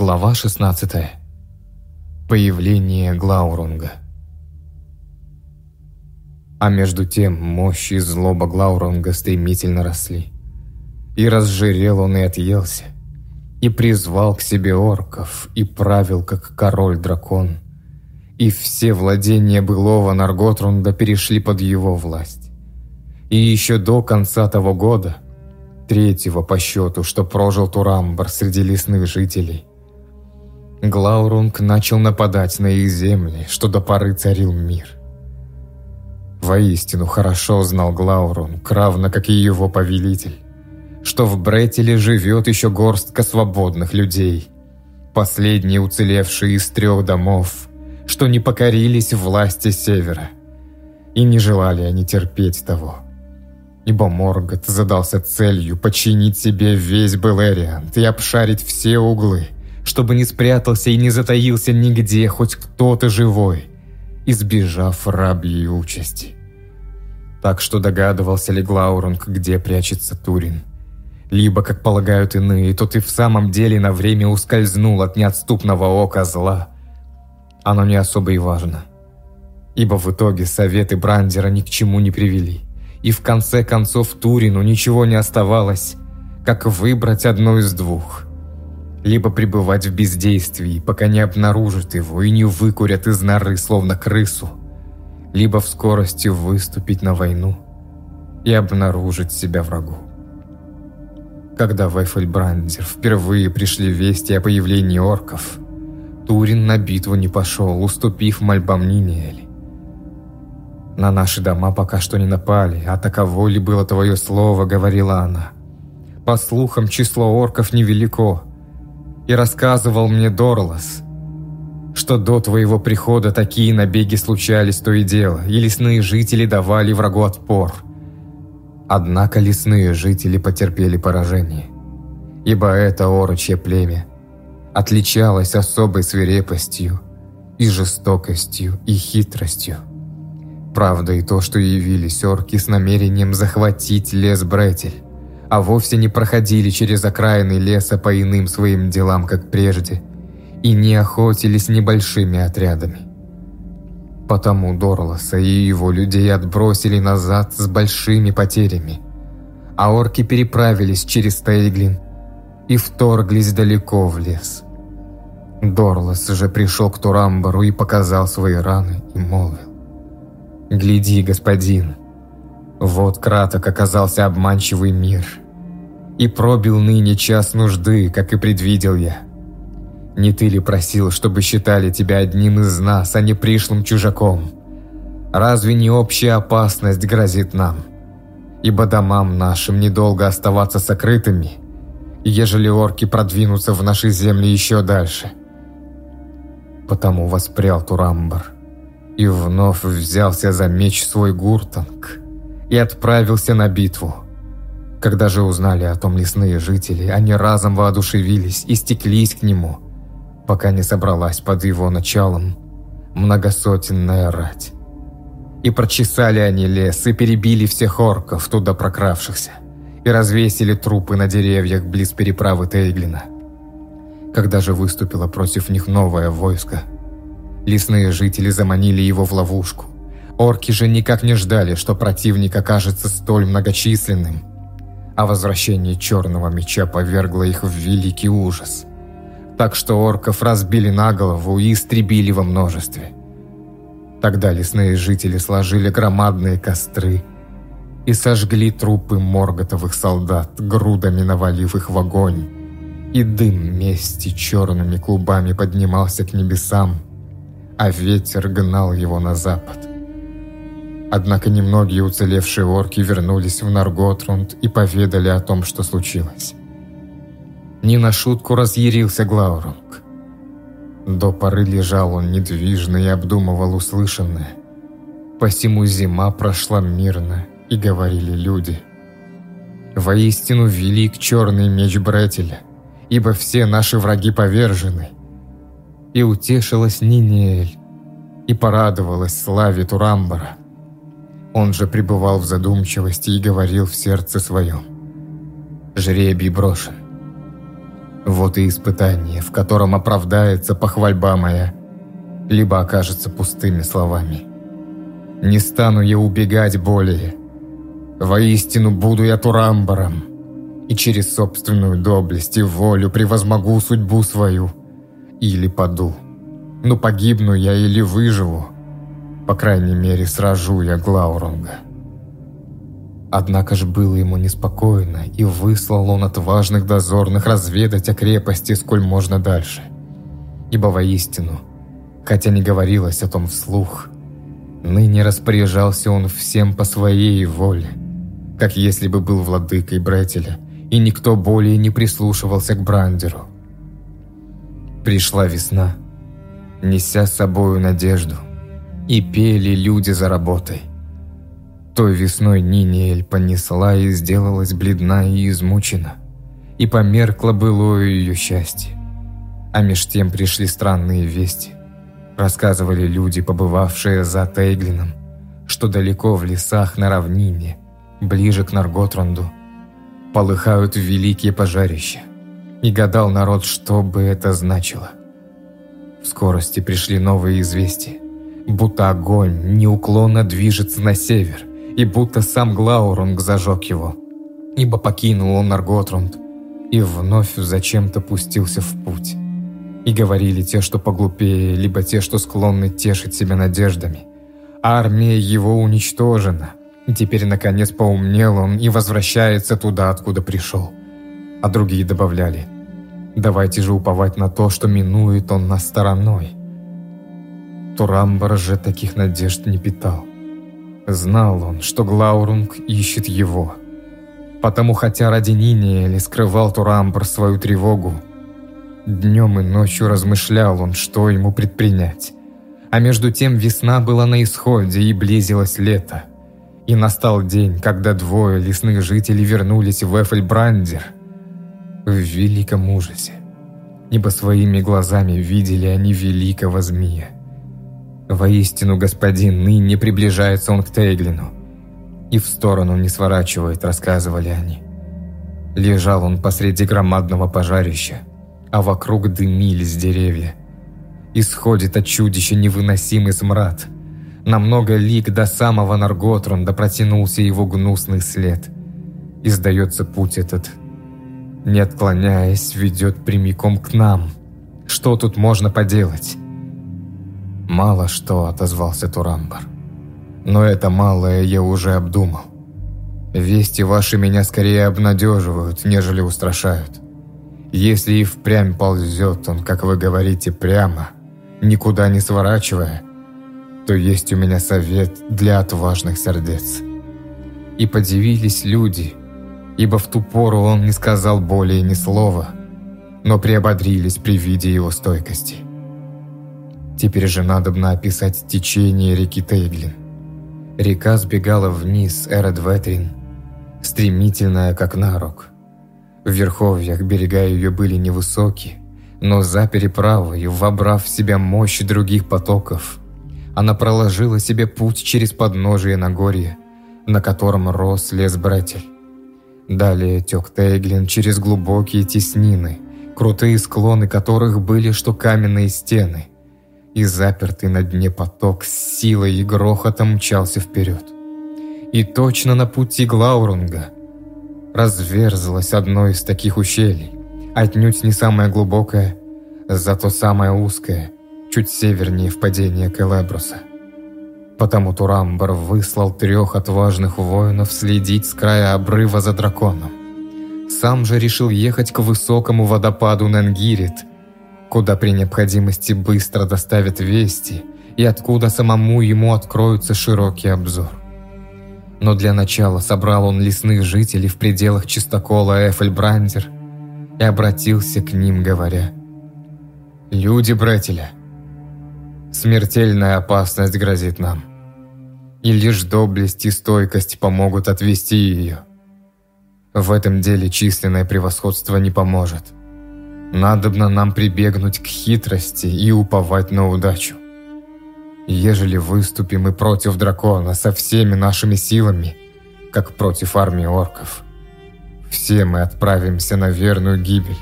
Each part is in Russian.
Глава 16. Появление Глаурунга. А между тем мощь и злоба Глаурунга стремительно росли. И разжирел он и отъелся, и призвал к себе орков, и правил, как король-дракон. И все владения былого Нарготрунда перешли под его власть. И еще до конца того года, третьего по счету, что прожил Турамбар среди лесных жителей, Глаурунг начал нападать на их земли, что до поры царил мир. Воистину хорошо знал Глаурунг, равно как и его повелитель, что в Бретеле живет еще горстка свободных людей, последние уцелевшие из трех домов, что не покорились власти Севера, и не желали они терпеть того. Ибо Моргот задался целью подчинить себе весь Белериант и обшарить все углы – чтобы не спрятался и не затаился нигде хоть кто-то живой, избежав рабьей участи. Так что догадывался ли Глаурунг, где прячется Турин. Либо, как полагают иные, тот и в самом деле на время ускользнул от неотступного ока зла. Оно не особо и важно. Ибо в итоге советы Брандера ни к чему не привели. И в конце концов Турину ничего не оставалось, как выбрать одно из двух – либо пребывать в бездействии, пока не обнаружат его и не выкурят из норы, словно крысу, либо в скорости выступить на войну и обнаружить себя врагу. Когда в Эфельбрандер впервые пришли вести о появлении орков, Турин на битву не пошел, уступив мольбам Ниниэли. «На наши дома пока что не напали, а таково ли было твое слово?» — говорила она. «По слухам, число орков невелико, и рассказывал мне Дорлас, что до твоего прихода такие набеги случались то и дело, и лесные жители давали врагу отпор. Однако лесные жители потерпели поражение, ибо это орочье племя отличалось особой свирепостью и жестокостью и хитростью. Правда и то, что явились орки с намерением захватить лес Бретель, а вовсе не проходили через окраины леса по иным своим делам, как прежде, и не охотились небольшими отрядами. Потому Дорлоса и его людей отбросили назад с большими потерями, а орки переправились через Тейглин и вторглись далеко в лес. Дорлос же пришел к Турамбару и показал свои раны и молвил. «Гляди, господин, вот краток оказался обманчивый мир, и пробил ныне час нужды, как и предвидел я. Не ты ли просил, чтобы считали тебя одним из нас, а не пришлым чужаком? Разве не общая опасность грозит нам? Ибо домам нашим недолго оставаться сокрытыми, ежели орки продвинутся в наши земли еще дальше. Потому воспрял Турамбар и вновь взялся за меч свой Гуртанг – и отправился на битву. Когда же узнали о том лесные жители, они разом воодушевились и стеклись к нему, пока не собралась под его началом многосотенная рать. И прочесали они лес, и перебили всех орков, туда прокравшихся, и развесили трупы на деревьях близ переправы Тейглина. Когда же выступило против них новое войско, лесные жители заманили его в ловушку, Орки же никак не ждали, что противник окажется столь многочисленным, а возвращение Черного Меча повергло их в великий ужас. Так что орков разбили на голову и истребили во множестве. Тогда лесные жители сложили громадные костры и сожгли трупы морготовых солдат, грудами навалив их в огонь. И дым мести черными клубами поднимался к небесам, а ветер гнал его на запад. Однако немногие уцелевшие орки вернулись в Нарготрунд и поведали о том, что случилось. Не на шутку разъярился Глаурунг. До поры лежал он недвижно и обдумывал услышанное. Посему зима прошла мирно, и говорили люди. «Воистину велик черный меч Бретеля, ибо все наши враги повержены». И утешилась Нинеэль, и порадовалась славе Турамбара. Он же пребывал в задумчивости и говорил в сердце своем. «Жребий брошен. Вот и испытание, в котором оправдается похвальба моя, либо окажется пустыми словами. Не стану я убегать более. Воистину буду я Турамбаром, и через собственную доблесть и волю превозмогу судьбу свою. Или паду. Ну погибну я или выживу. По крайней мере, сражу я Глаурунга. Однако ж было ему неспокойно, и выслал он отважных дозорных разведать о крепости сколь можно дальше. Ибо воистину, хотя не говорилось о том вслух, ныне распоряжался он всем по своей воле, как если бы был владыкой Бретеля, и никто более не прислушивался к Брандеру. Пришла весна, неся с собою надежду, и пели люди за работой. Той весной Ниниэль понесла и сделалась бледна и измучена, и померкло было ее счастье. А меж тем пришли странные вести. Рассказывали люди, побывавшие за Тейглином, что далеко в лесах на равнине, ближе к Нарготранду, полыхают великие пожарища. И гадал народ, что бы это значило. В скорости пришли новые известия, будто огонь неуклонно движется на север, и будто сам Глаурунг зажег его, ибо покинул он Нарготрунд и вновь зачем-то пустился в путь. И говорили те, что поглупее, либо те, что склонны тешить себя надеждами. Армия его уничтожена, и теперь наконец поумнел он и возвращается туда, откуда пришел. А другие добавляли, давайте же уповать на то, что минует он нас стороной. Турамбар же таких надежд не питал. Знал он, что Глаурунг ищет его. Потому, хотя ради Ниниэли скрывал Турамбр свою тревогу, днем и ночью размышлял он, что ему предпринять. А между тем весна была на исходе и близилось лето. И настал день, когда двое лесных жителей вернулись в Эфельбрандер в великом ужасе, ибо своими глазами видели они великого змея. Воистину, господин, ныне приближается он к Тейглину. И в сторону не сворачивает, рассказывали они. Лежал он посреди громадного пожарища, а вокруг дымились деревья. Исходит от чудища невыносимый смрад. На много лик до самого Нарготрунда протянулся его гнусный след. И сдается путь этот, не отклоняясь, ведет прямиком к нам. Что тут можно поделать? «Мало что», — отозвался Турамбар. «Но это малое я уже обдумал. Вести ваши меня скорее обнадеживают, нежели устрашают. Если и впрямь ползет он, как вы говорите, прямо, никуда не сворачивая, то есть у меня совет для отважных сердец». И подивились люди, ибо в ту пору он не сказал более ни слова, но приободрились при виде его стойкости. Теперь же надобно описать течение реки Тейглин. Река сбегала вниз Эредветрин, стремительная, как нарок. В верховьях берега ее были невысокие, но за переправой, вобрав в себя мощь других потоков, она проложила себе путь через подножие Нагорья, на котором рос лес Бретель. Далее тек Тейглин через глубокие теснины, крутые склоны которых были что каменные стены, и запертый на дне поток с силой и грохотом мчался вперед. И точно на пути Глаурунга разверзлось одно из таких ущелий, отнюдь не самое глубокое, зато самое узкое, чуть севернее впадения Келебруса. Потому Турамбар выслал трех отважных воинов следить с края обрыва за драконом. Сам же решил ехать к высокому водопаду Ненгирит – куда при необходимости быстро доставят вести и откуда самому ему откроется широкий обзор. Но для начала собрал он лесных жителей в пределах чистокола Эфельбрандер и обратился к ним, говоря «Люди Бретеля, смертельная опасность грозит нам, и лишь доблесть и стойкость помогут отвести ее. В этом деле численное превосходство не поможет». Надобно нам прибегнуть к хитрости и уповать на удачу. Ежели выступим и против дракона со всеми нашими силами, как против армии орков, все мы отправимся на верную гибель,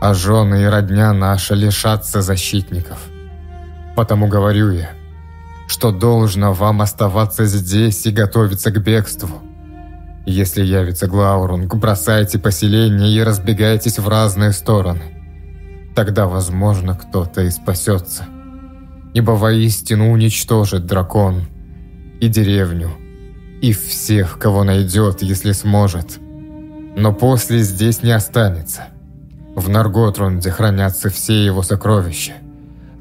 а жены и родня наша лишатся защитников. Потому говорю я, что должно вам оставаться здесь и готовиться к бегству. Если явится Глаурунг, бросайте поселение и разбегайтесь в разные стороны. Тогда, возможно, кто-то и спасется. Ибо воистину уничтожит дракон и деревню, и всех, кого найдет, если сможет. Но после здесь не останется. В Нарготрунде хранятся все его сокровища.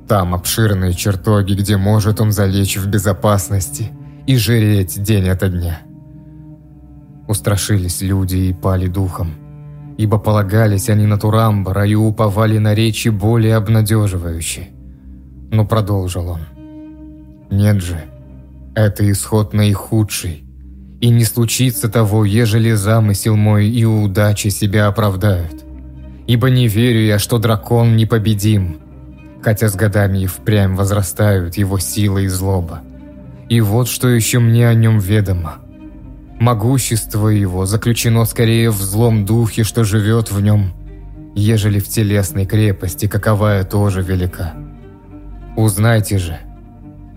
Там обширные чертоги, где может он залечь в безопасности и жреть день ото дня. Устрашились люди и пали духом, ибо полагались они на Турамбара и уповали на речи более обнадеживающие. Но продолжил он. Нет же, это исход наихудший, и не случится того, ежели замысел мой и удачи себя оправдают. Ибо не верю я, что дракон непобедим, хотя с годами и впрямь возрастают его сила и злоба. И вот что еще мне о нем ведомо. Могущество его заключено скорее в злом духе, что живет в нем, ежели в телесной крепости, каковая тоже велика. Узнайте же,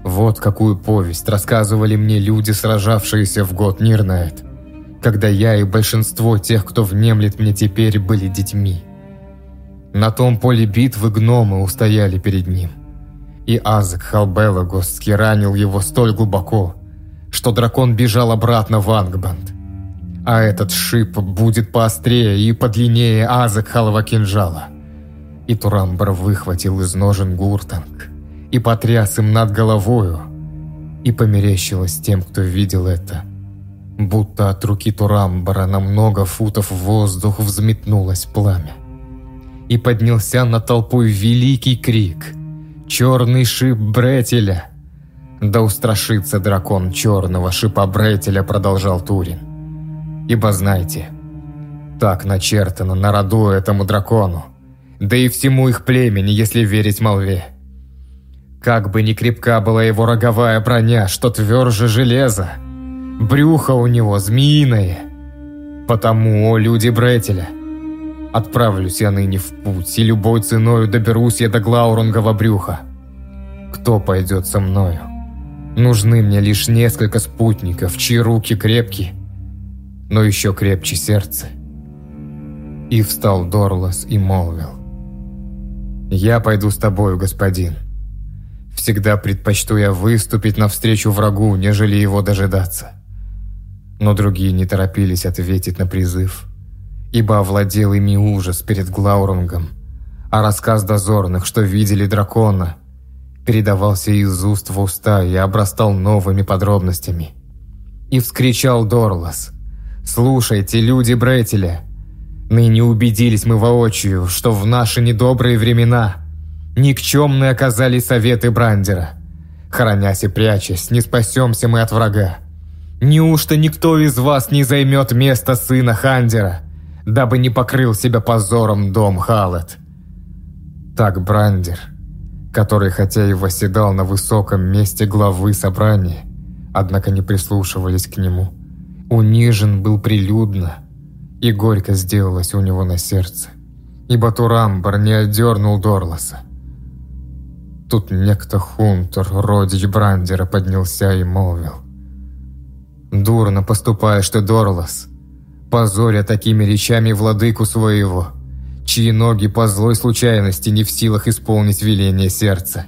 вот какую повесть рассказывали мне люди, сражавшиеся в год Нирнайт, когда я и большинство тех, кто внемлет мне теперь, были детьми. На том поле битвы гномы устояли перед ним, и Азак Халбелагосский ранил его столь глубоко, что дракон бежал обратно в Ангбанд. А этот шип будет поострее и подлиннее Азакхалова кинжала. И Турамбар выхватил из ножен гуртанг и потряс им над головою. И померещилось тем, кто видел это. Будто от руки Турамбара на много футов воздух взметнулось пламя. И поднялся над толпой великий крик. «Черный шип Бретеля!» Да устрашится дракон черного шипа Бретеля, продолжал Турин. Ибо знайте, так начертано на роду этому дракону, да и всему их племени, если верить молве. Как бы ни крепка была его роговая броня, что тверже железа, брюхо у него змеиное. Потому, о люди Бретеля, отправлюсь я ныне в путь, и любой ценою доберусь я до Глаурунгового брюха. Кто пойдет со мною? Нужны мне лишь несколько спутников, чьи руки крепки, но еще крепче сердце. И встал Дорлас и молвил. «Я пойду с тобою, господин. Всегда предпочту я выступить навстречу врагу, нежели его дожидаться». Но другие не торопились ответить на призыв, ибо овладел ими ужас перед Глаурунгом, а рассказ дозорных, что видели дракона – передавался из уст в уста и обрастал новыми подробностями. И вскричал Дорлас. «Слушайте, люди Бретеля, ныне убедились мы воочию, что в наши недобрые времена никчемные оказались советы Брандера. Хранясь и прячась, не спасемся мы от врага. Неужто никто из вас не займет место сына Хандера, дабы не покрыл себя позором дом Халет?» Так Брандер – который хотя и восседал на высоком месте главы собрания, однако не прислушивались к нему. Унижен был прилюдно, и горько сделалось у него на сердце, ибо Турамбар не отдернул Дорласа. Тут некто Хунтер, родич Брандера, поднялся и молвил. «Дурно поступаешь ты, Дорлас, позоря такими речами владыку своего» чьи ноги по злой случайности не в силах исполнить веление сердца.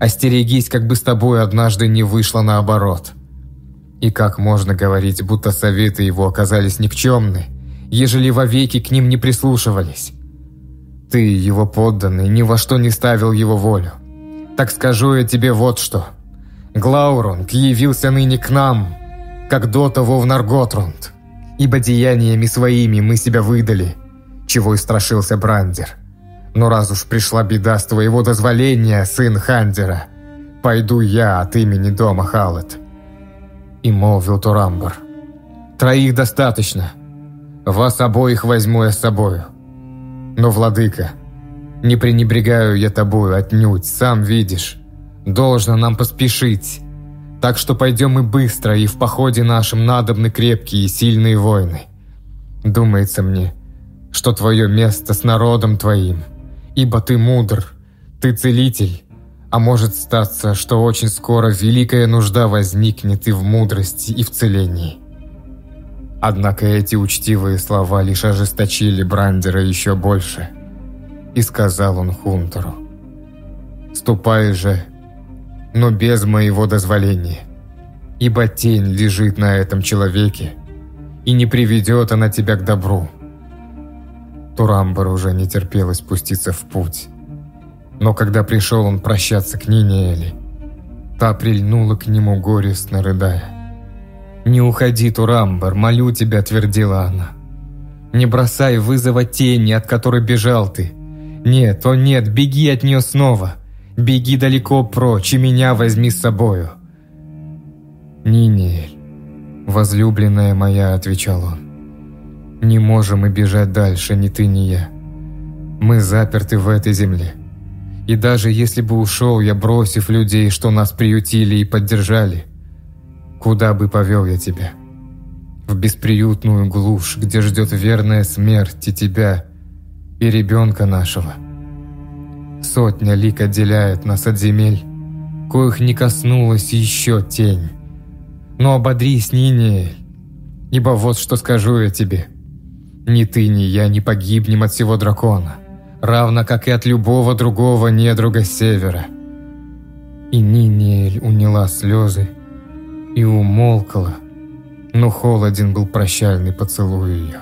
Остерегись, как бы с тобой однажды не вышло наоборот. И как можно говорить, будто советы его оказались никчемны, ежели вовеки к ним не прислушивались? Ты, его подданный, ни во что не ставил его волю. Так скажу я тебе вот что. Глаурунг явился ныне к нам, как до того в Нарготрунд, ибо деяниями своими мы себя выдали – чего и страшился Брандер. Но раз уж пришла беда с твоего дозволения, сын Хандера, пойду я от имени дома Халет. И молвил Турамбар. Троих достаточно. Вас обоих возьму я с собою. Но, владыка, не пренебрегаю я тобою отнюдь, сам видишь. Должно нам поспешить. Так что пойдем мы быстро, и в походе нашем надобны крепкие и сильные воины. Думается мне, что твое место с народом твоим, ибо ты мудр, ты целитель, а может статься, что очень скоро великая нужда возникнет и в мудрости, и в целении. Однако эти учтивые слова лишь ожесточили Брандера еще больше. И сказал он Хунтеру, «Ступай же, но без моего дозволения, ибо тень лежит на этом человеке, и не приведет она тебя к добру». Турамбар уже не терпелось спуститься в путь. Но когда пришел он прощаться к Нине та прильнула к нему горестно рыдая. «Не уходи, Турамбар, молю тебя», — твердила она. «Не бросай вызова тени, от которой бежал ты. Нет, о нет, беги от нее снова. Беги далеко прочь и меня возьми с собою». «Ниниэль, возлюбленная моя», — отвечал он. «Не можем мы бежать дальше, ни ты, ни я. Мы заперты в этой земле. И даже если бы ушел я, бросив людей, что нас приютили и поддержали, куда бы повел я тебя? В бесприютную глушь, где ждет верная смерть и тебя, и ребенка нашего. Сотня лик отделяет нас от земель, коих не коснулась еще тень. Но ободрись, Нинеэль, ибо вот что скажу я тебе. Ни ты, ни я не погибнем от всего дракона равно как и от любого другого недруга севера. И Ниниэль уняла слезы и умолкла, но холоден был прощальный поцелуй ее.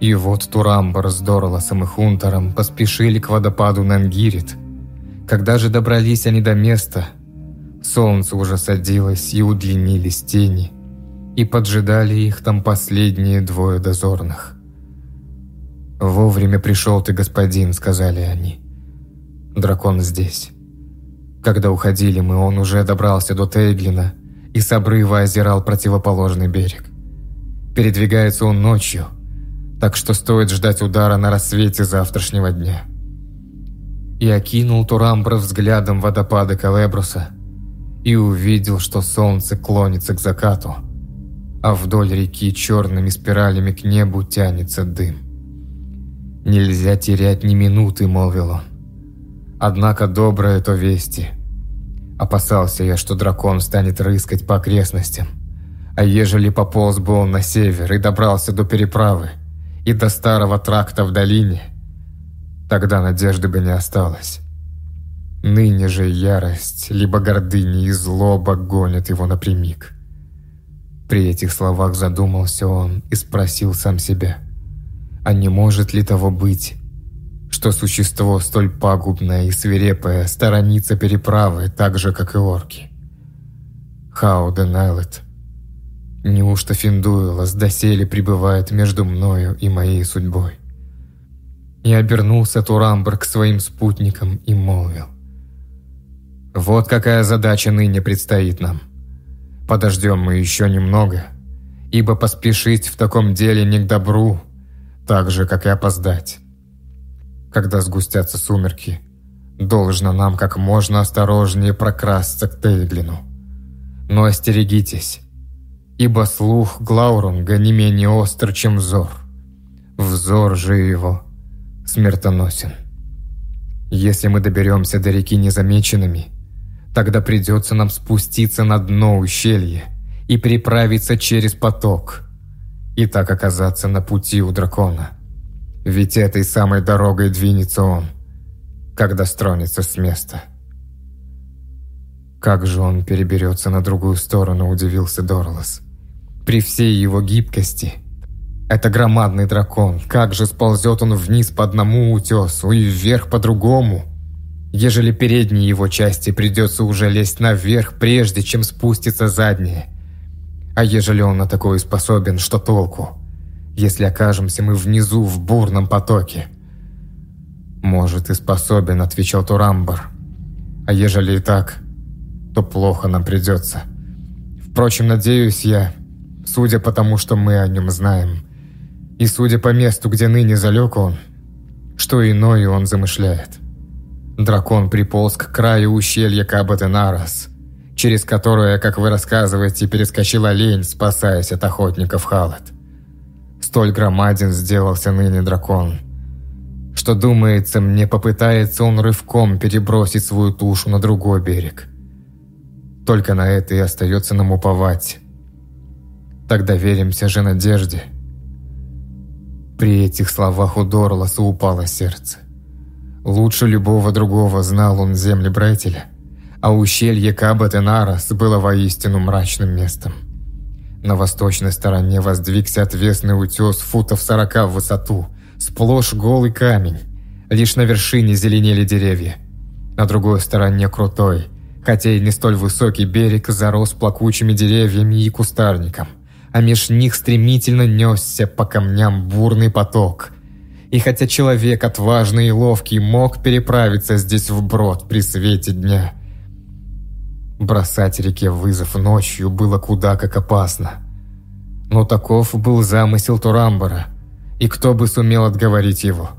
И вот Турамбар с Дорласом и Хунтером поспешили к водопаду Нангирит. Когда же добрались они до места, солнце уже садилось и удлинились тени, и поджидали их там последние двое дозорных. «Вовремя пришел ты, господин», — сказали они. «Дракон здесь». Когда уходили мы, он уже добрался до Тейглина и с обрыва озирал противоположный берег. Передвигается он ночью, так что стоит ждать удара на рассвете завтрашнего дня. И окинул Турамбра взглядом водопада Калебруса и увидел, что солнце клонится к закату, а вдоль реки черными спиралями к небу тянется дым. «Нельзя терять ни минуты», — молвил он. «Однако доброе то вести». Опасался я, что дракон станет рыскать по окрестностям. А ежели пополз бы он на север и добрался до переправы и до старого тракта в долине, тогда надежды бы не осталось. Ныне же ярость, либо гордыня и злоба гонят его напрямик. При этих словах задумался он и спросил сам себя – а не может ли того быть, что существо столь пагубное и свирепое сторонится переправы так же, как и орки? Хауден Айлет. Неужто Финдуэлас доселе пребывает между мною и моей судьбой? И обернулся Турамбр к своим спутникам и молвил. Вот какая задача ныне предстоит нам. Подождем мы еще немного, ибо поспешить в таком деле не к добру, так же, как и опоздать. Когда сгустятся сумерки, должно нам как можно осторожнее прокрасться к Тейглину. Но остерегитесь, ибо слух Глаурунга не менее остр, чем взор. Взор же его смертоносен. Если мы доберемся до реки незамеченными, тогда придется нам спуститься на дно ущелья и переправиться через поток – и так оказаться на пути у дракона. Ведь этой самой дорогой двинется он, когда стронется с места. Как же он переберется на другую сторону, удивился Дорлас. При всей его гибкости. Это громадный дракон. Как же сползет он вниз по одному утесу и вверх по другому? Ежели передней его части придется уже лезть наверх, прежде чем спустится задняя. А ежели он на такое способен, что толку? Если окажемся мы внизу в бурном потоке? Может и способен, отвечал Турамбар. А ежели и так, то плохо нам придется. Впрочем, надеюсь я, судя по тому, что мы о нем знаем, и судя по месту, где ныне залег он, что иное он замышляет. Дракон приполз к краю ущелья Кабатенарас, через которое, как вы рассказываете, перескочил олень, спасаясь от охотников Халат. Столь громаден сделался ныне дракон, что, думается, мне попытается он рывком перебросить свою тушу на другой берег. Только на это и остается нам уповать. Тогда веримся же надежде. При этих словах у Дорласа упало сердце. Лучше любого другого знал он земли Бретеля, а ущелье Кабатенарас было воистину мрачным местом. На восточной стороне воздвигся отвесный утес футов сорока в высоту, сплошь голый камень. Лишь на вершине зеленели деревья. На другой стороне крутой, хотя и не столь высокий берег зарос плакучими деревьями и кустарником, а меж них стремительно несся по камням бурный поток. И хотя человек отважный и ловкий мог переправиться здесь вброд при свете дня, бросать реке вызов ночью было куда как опасно. Но таков был замысел Турамбара, и кто бы сумел отговорить его?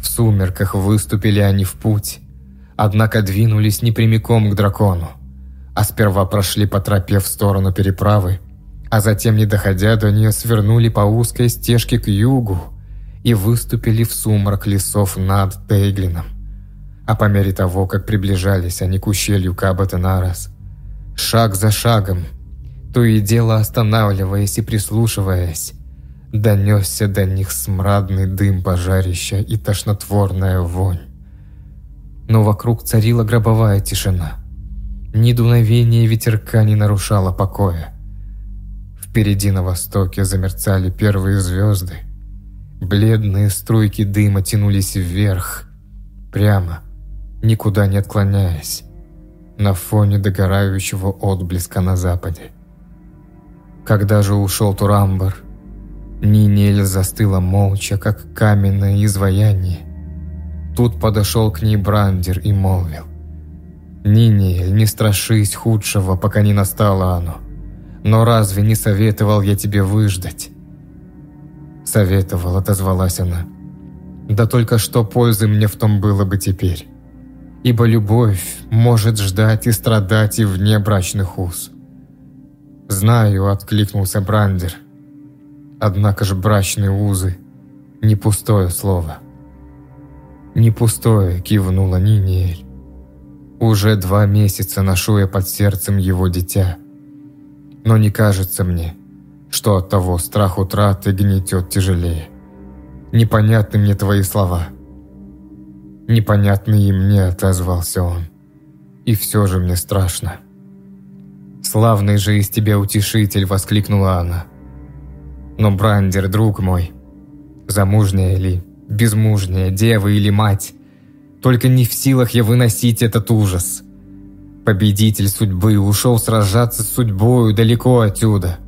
В сумерках выступили они в путь, однако двинулись не прямиком к дракону, а сперва прошли по тропе в сторону переправы, а затем, не доходя до нее, свернули по узкой стежке к югу и выступили в сумрак лесов над Тейглином. А по мере того, как приближались они к ущелью Кабатенарас, шаг за шагом, то и дело останавливаясь и прислушиваясь, донесся до них смрадный дым пожарища и тошнотворная вонь. Но вокруг царила гробовая тишина. Ни дуновение ветерка не нарушало покоя. Впереди на востоке замерцали первые звезды. Бледные струйки дыма тянулись вверх, прямо, никуда не отклоняясь, на фоне догорающего отблеска на западе. Когда же ушел Турамбар, Нинель застыла молча, как каменное изваяние. Тут подошел к ней Брандер и молвил. «Нинель, не страшись худшего, пока не настало оно. Но разве не советовал я тебе выждать?» «Советовал», — отозвалась она. «Да только что пользы мне в том было бы теперь. Ибо любовь может ждать и страдать и вне брачных уз». «Знаю», — откликнулся Брандер. «Однако же брачные узы — не пустое слово». «Не пустое», — кивнула Ниниэль. «Уже два месяца ношу я под сердцем его дитя. Но не кажется мне, что от того страх утраты гнетет тяжелее. Непонятны мне твои слова». «Непонятны и мне», — отозвался он. «И все же мне страшно». «Славный же из тебя утешитель!» – воскликнула она. «Но, Брандер, друг мой, замужняя ли, безмужняя, дева или мать, только не в силах я выносить этот ужас. Победитель судьбы ушел сражаться с судьбою далеко отсюда.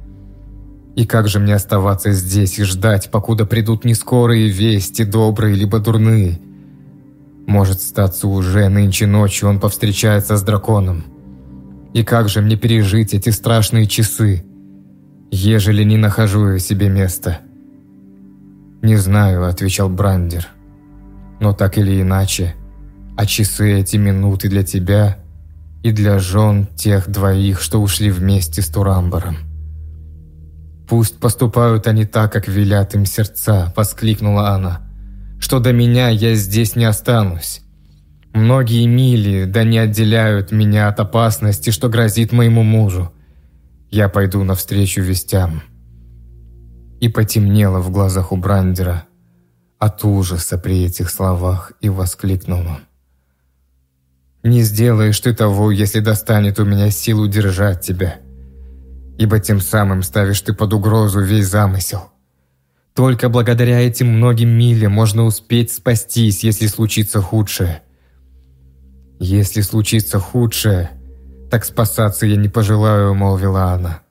И как же мне оставаться здесь и ждать, покуда придут не скорые вести, добрые либо дурные? Может, статься уже нынче ночью он повстречается с драконом». И как же мне пережить эти страшные часы, ежели не нахожу я себе места? «Не знаю», — отвечал Брандер. «Но так или иначе, а часы эти минуты для тебя и для жен тех двоих, что ушли вместе с Турамбаром». «Пусть поступают они так, как велят им сердца», — воскликнула она. «Что до меня, я здесь не останусь. Многие мили, да не отделяют меня от опасности, что грозит моему мужу. Я пойду навстречу вестям. И потемнело в глазах у Брандера от ужаса при этих словах, и воскликнул он. «Не сделаешь ты того, если достанет у меня силу держать тебя, ибо тем самым ставишь ты под угрозу весь замысел. Только благодаря этим многим милям можно успеть спастись, если случится худшее». «Если случится худшее, так спасаться я не пожелаю», — молвила она.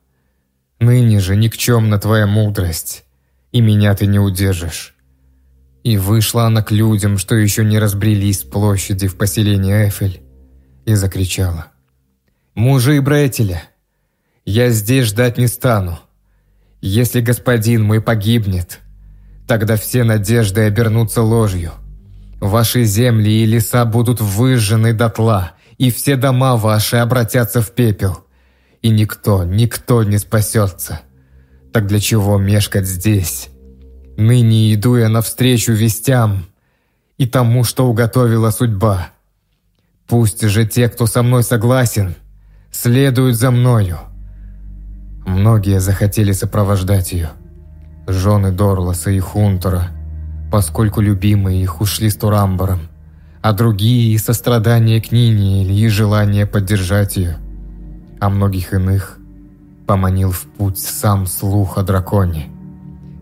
«Ныне же никчемна твоя мудрость, и меня ты не удержишь». И вышла она к людям, что еще не разбрелись с площади в поселении Эфель, и закричала. «Мужи и братья, я здесь ждать не стану. Если господин мой погибнет, тогда все надежды обернутся ложью». Ваши земли и леса будут выжжены дотла, и все дома ваши обратятся в пепел. И никто, никто не спасется. Так для чего мешкать здесь? Ныне иду я навстречу вестям и тому, что уготовила судьба. Пусть же те, кто со мной согласен, следуют за мною. Многие захотели сопровождать ее. Жены Дорласа и Хунтера, поскольку любимые их ушли с Турамбором, а другие и сострадание к Нине и желание поддержать ее. А многих иных поманил в путь сам слух о драконе.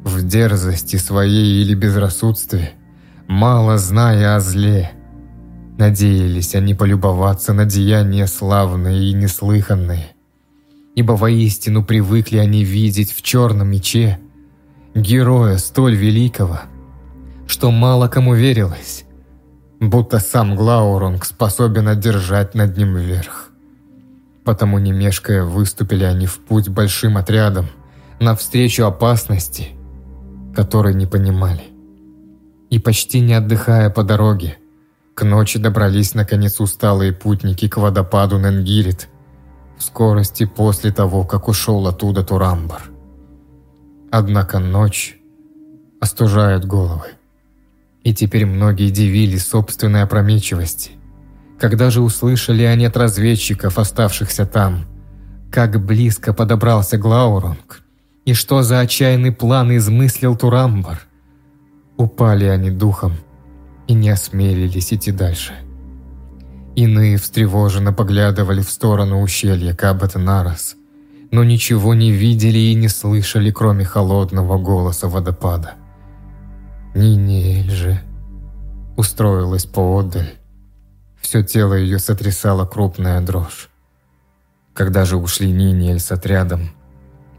В дерзости своей или безрассудстве, мало зная о зле, надеялись они полюбоваться на деяния славные и неслыханные. Ибо воистину привыкли они видеть в черном мече героя столь великого, что мало кому верилось, будто сам Глаурунг способен одержать над ним верх. Потому не мешкая выступили они в путь большим отрядом, навстречу опасности, которой не понимали. И почти не отдыхая по дороге, к ночи добрались наконец усталые путники к водопаду Ненгирит скорости после того, как ушел оттуда Турамбар. Однако ночь остужает головы. И теперь многие дивились собственной опрометчивости. Когда же услышали они от разведчиков, оставшихся там, как близко подобрался Глаурунг, и что за отчаянный план измыслил Турамбар, упали они духом и не осмелились идти дальше. Иные встревоженно поглядывали в сторону ущелья Кабатанарас, но ничего не видели и не слышали, кроме холодного голоса водопада. Нинель же устроилась поодаль. Все тело ее сотрясала крупная дрожь. Когда же ушли Нинель с отрядом,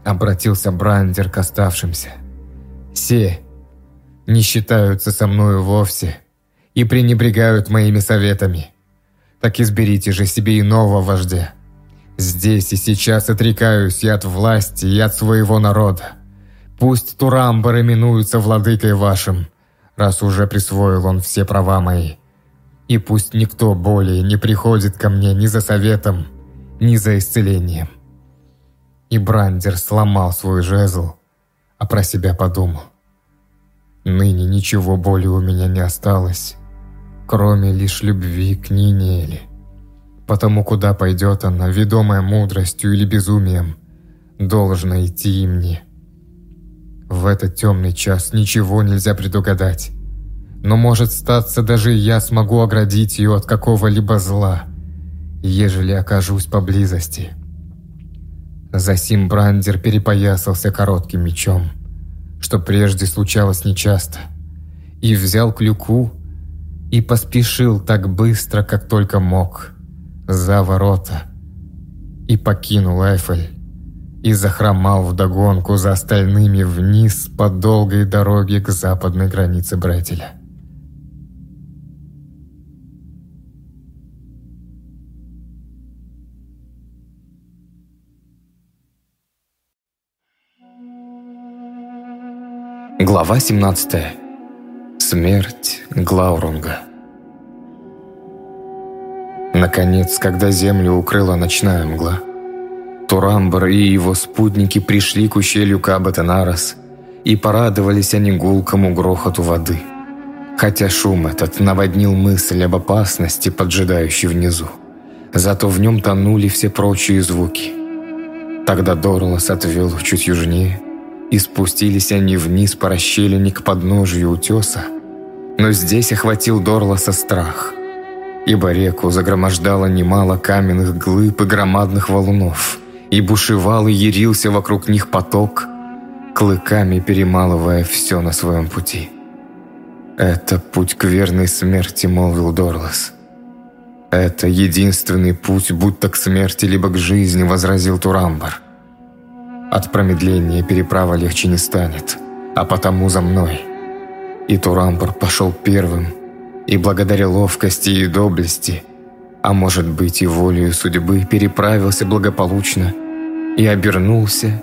обратился Брандер к оставшимся. «Се не считаются со мною вовсе и пренебрегают моими советами. Так изберите же себе иного вождя, Здесь и сейчас отрекаюсь я от власти и от своего народа. Пусть Турамбар именуется владыкой вашим, раз уже присвоил он все права мои. И пусть никто более не приходит ко мне ни за советом, ни за исцелением. И Брандер сломал свой жезл, а про себя подумал. Ныне ничего более у меня не осталось, кроме лишь любви к Нинеле. Потому куда пойдет она, ведомая мудростью или безумием, должна идти и мне. В этот темный час ничего нельзя предугадать. Но может статься, даже я смогу оградить ее от какого-либо зла, ежели окажусь поблизости. Засим Брандер перепоясался коротким мечом, что прежде случалось нечасто, и взял клюку и поспешил так быстро, как только мог – за ворота и покинул Эйфель и захромал вдогонку за остальными вниз по долгой дороге к западной границе Бретеля. Глава 17. Смерть Глаурунга. Наконец, когда землю укрыла ночная мгла, Турамбр и его спутники пришли к ущелью Кабатанарас, и порадовались они гулкому грохоту воды. Хотя шум этот наводнил мысль об опасности, поджидающей внизу. Зато в нем тонули все прочие звуки. Тогда Дорлас отвел чуть южнее, и спустились они вниз по расщелине к подножию утеса. Но здесь охватил Дорласа страх – ибо реку загромождало немало каменных глыб и громадных валунов, и бушевал и ярился вокруг них поток, клыками перемалывая все на своем пути. «Это путь к верной смерти», — молвил Дорлас. «Это единственный путь, будто к смерти, либо к жизни», — возразил Турамбар. «От промедления переправа легче не станет, а потому за мной». И Турамбар пошел первым, и благодаря ловкости и доблести, а может быть и волею судьбы, переправился благополучно и обернулся,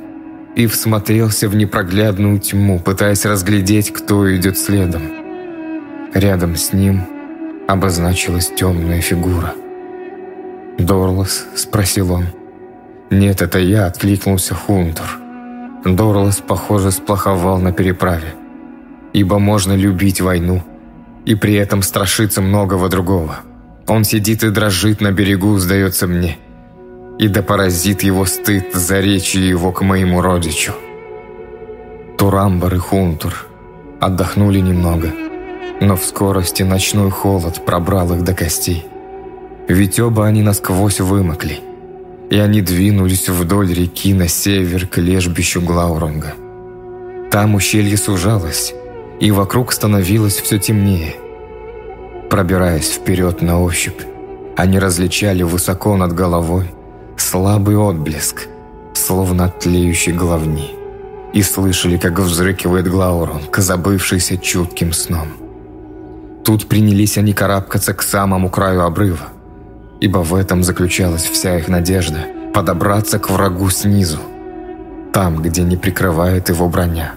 и всмотрелся в непроглядную тьму, пытаясь разглядеть, кто идет следом. Рядом с ним обозначилась темная фигура. «Дорлас?» – спросил он. «Нет, это я», – откликнулся Хунтер. Дорлас, похоже, сплоховал на переправе. Ибо можно любить войну и при этом страшиться многого другого. Он сидит и дрожит на берегу, сдается мне. И да поразит его стыд за речи его к моему родичу. Турамбар и Хунтур отдохнули немного, но в скорости ночной холод пробрал их до костей. Ведь оба они насквозь вымокли – и они двинулись вдоль реки на север к лежбищу Глаурунга. Там ущелье сужалось, и вокруг становилось все темнее. Пробираясь вперед на ощупь, они различали высоко над головой слабый отблеск, словно от тлеющей головни, и слышали, как взрыкивает Глаурунг, забывшийся чутким сном. Тут принялись они карабкаться к самому краю обрыва, ибо в этом заключалась вся их надежда – подобраться к врагу снизу, там, где не прикрывает его броня.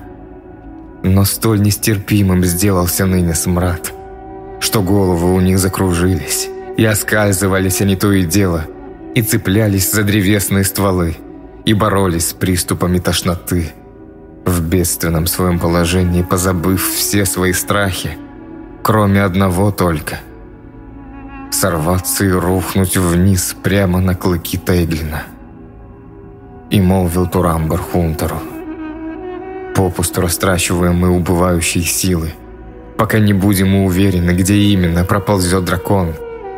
Но столь нестерпимым сделался ныне смрад, что головы у них закружились, и оскальзывались они то и дело, и цеплялись за древесные стволы, и боролись с приступами тошноты, в бедственном своем положении позабыв все свои страхи, кроме одного только – сорваться и рухнуть вниз прямо на клыки Тейглина. И молвил Турамбар Хунтеру. Попусту растрачиваем мы убывающие силы. Пока не будем уверены, где именно проползет дракон,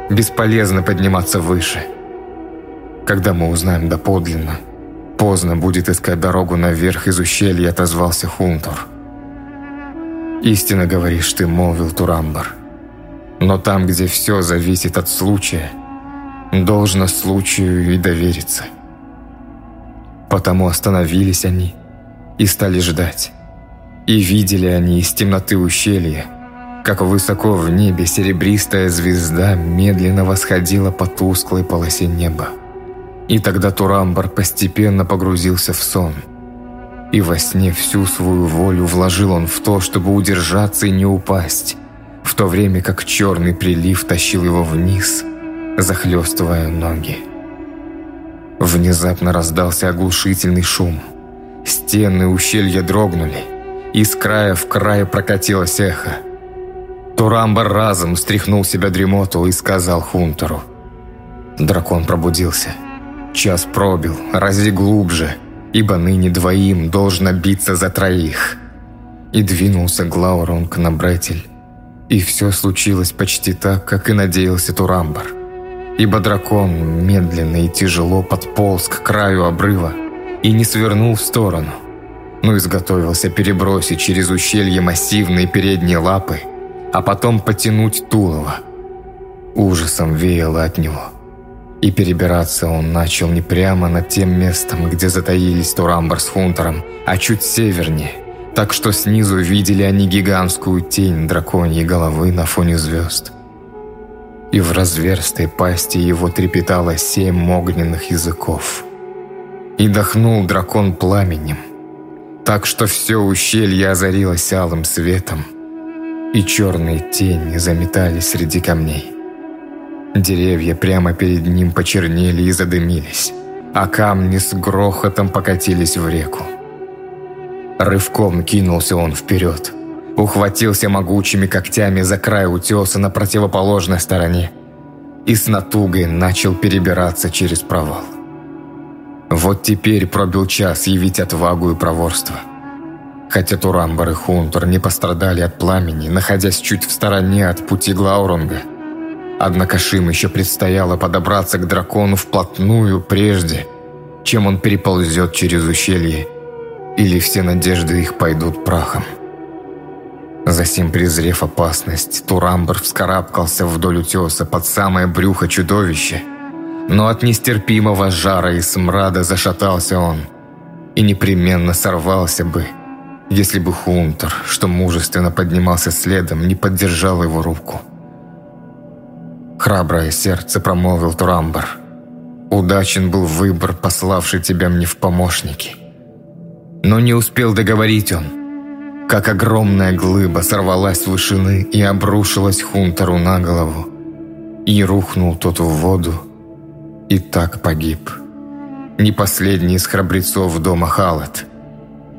бесполезно подниматься выше. Когда мы узнаем доподлинно, поздно будет искать дорогу наверх из ущелья, отозвался Хунтур. «Истинно говоришь ты», — молвил Турамбар. Но там, где все зависит от случая, должно случаю и довериться. Потому остановились они и стали ждать. И видели они из темноты ущелья, как высоко в небе серебристая звезда медленно восходила по тусклой полосе неба. И тогда Турамбар постепенно погрузился в сон. И во сне всю свою волю вложил он в то, чтобы удержаться и не упасть, в то время как черный прилив тащил его вниз, захлестывая ноги. Внезапно раздался оглушительный шум. Стены ущелья дрогнули, и с края в край прокатилось эхо. Турамбар разом стряхнул себя дремоту и сказал Хунтеру. Дракон пробудился. Час пробил, рази глубже, ибо ныне двоим должно биться за троих. И двинулся Глаурунг на Бретель, и все случилось почти так, как и надеялся Турамбар. Ибо дракон медленно и тяжело подполз к краю обрыва и не свернул в сторону, но изготовился перебросить через ущелье массивные передние лапы, а потом потянуть тулово. Ужасом веяло от него. И перебираться он начал не прямо над тем местом, где затаились Турамбар с Хунтером, а чуть севернее – так что снизу видели они гигантскую тень драконьей головы на фоне звезд. И в разверстой пасти его трепетало семь огненных языков. И дохнул дракон пламенем, так что все ущелье озарилось алым светом, и черные тени заметались среди камней. Деревья прямо перед ним почернели и задымились, а камни с грохотом покатились в реку. Рывком кинулся он вперед. Ухватился могучими когтями за край утеса на противоположной стороне и с натугой начал перебираться через провал. Вот теперь пробил час явить отвагу и проворство. Хотя Турамбар и Хунтер не пострадали от пламени, находясь чуть в стороне от пути Глаурунга, однако Шим еще предстояло подобраться к дракону вплотную прежде, чем он переползет через ущелье или все надежды их пойдут прахом. Засим презрев опасность, Турамбр вскарабкался вдоль утеса под самое брюхо чудовища, но от нестерпимого жара и смрада зашатался он и непременно сорвался бы, если бы Хунтер, что мужественно поднимался следом, не поддержал его руку. «Храброе сердце», — промолвил Турамбар. «Удачен был выбор, пославший тебя мне в помощники». Но не успел договорить он, как огромная глыба сорвалась с вышины и обрушилась Хунтеру на голову. И рухнул тот в воду, и так погиб. Не последний из храбрецов дома Халат.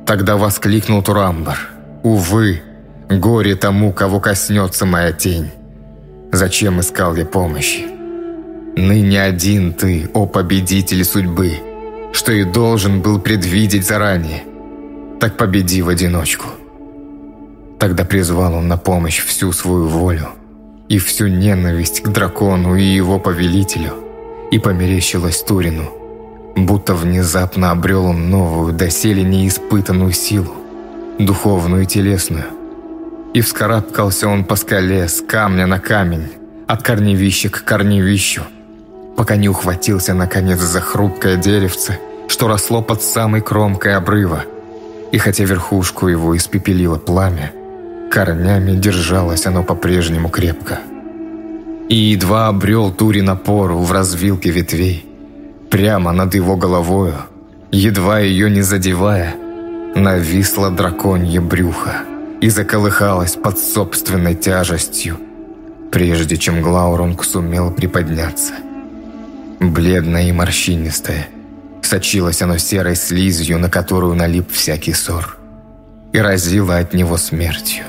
Тогда воскликнул Турамбар. «Увы, горе тому, кого коснется моя тень. Зачем искал я помощи? Ныне один ты, о победитель судьбы, что и должен был предвидеть заранее. Так победи в одиночку». Тогда призвал он на помощь всю свою волю и всю ненависть к дракону и его повелителю, и померещилась Турину, будто внезапно обрел он новую, доселе неиспытанную силу, духовную и телесную. И вскарабкался он по скале с камня на камень, от корневища к корневищу, пока не ухватился наконец за хрупкое деревце, что росло под самой кромкой обрыва, и хотя верхушку его испепелило пламя, Корнями держалось оно по-прежнему крепко. И едва обрел Турин опору в развилке ветвей, прямо над его головою, едва ее не задевая, нависло драконье брюхо и заколыхалось под собственной тяжестью, прежде чем Глаурунг сумел приподняться. Бледное и морщинистое, сочилось оно серой слизью, на которую налип всякий ссор, и разило от него смертью.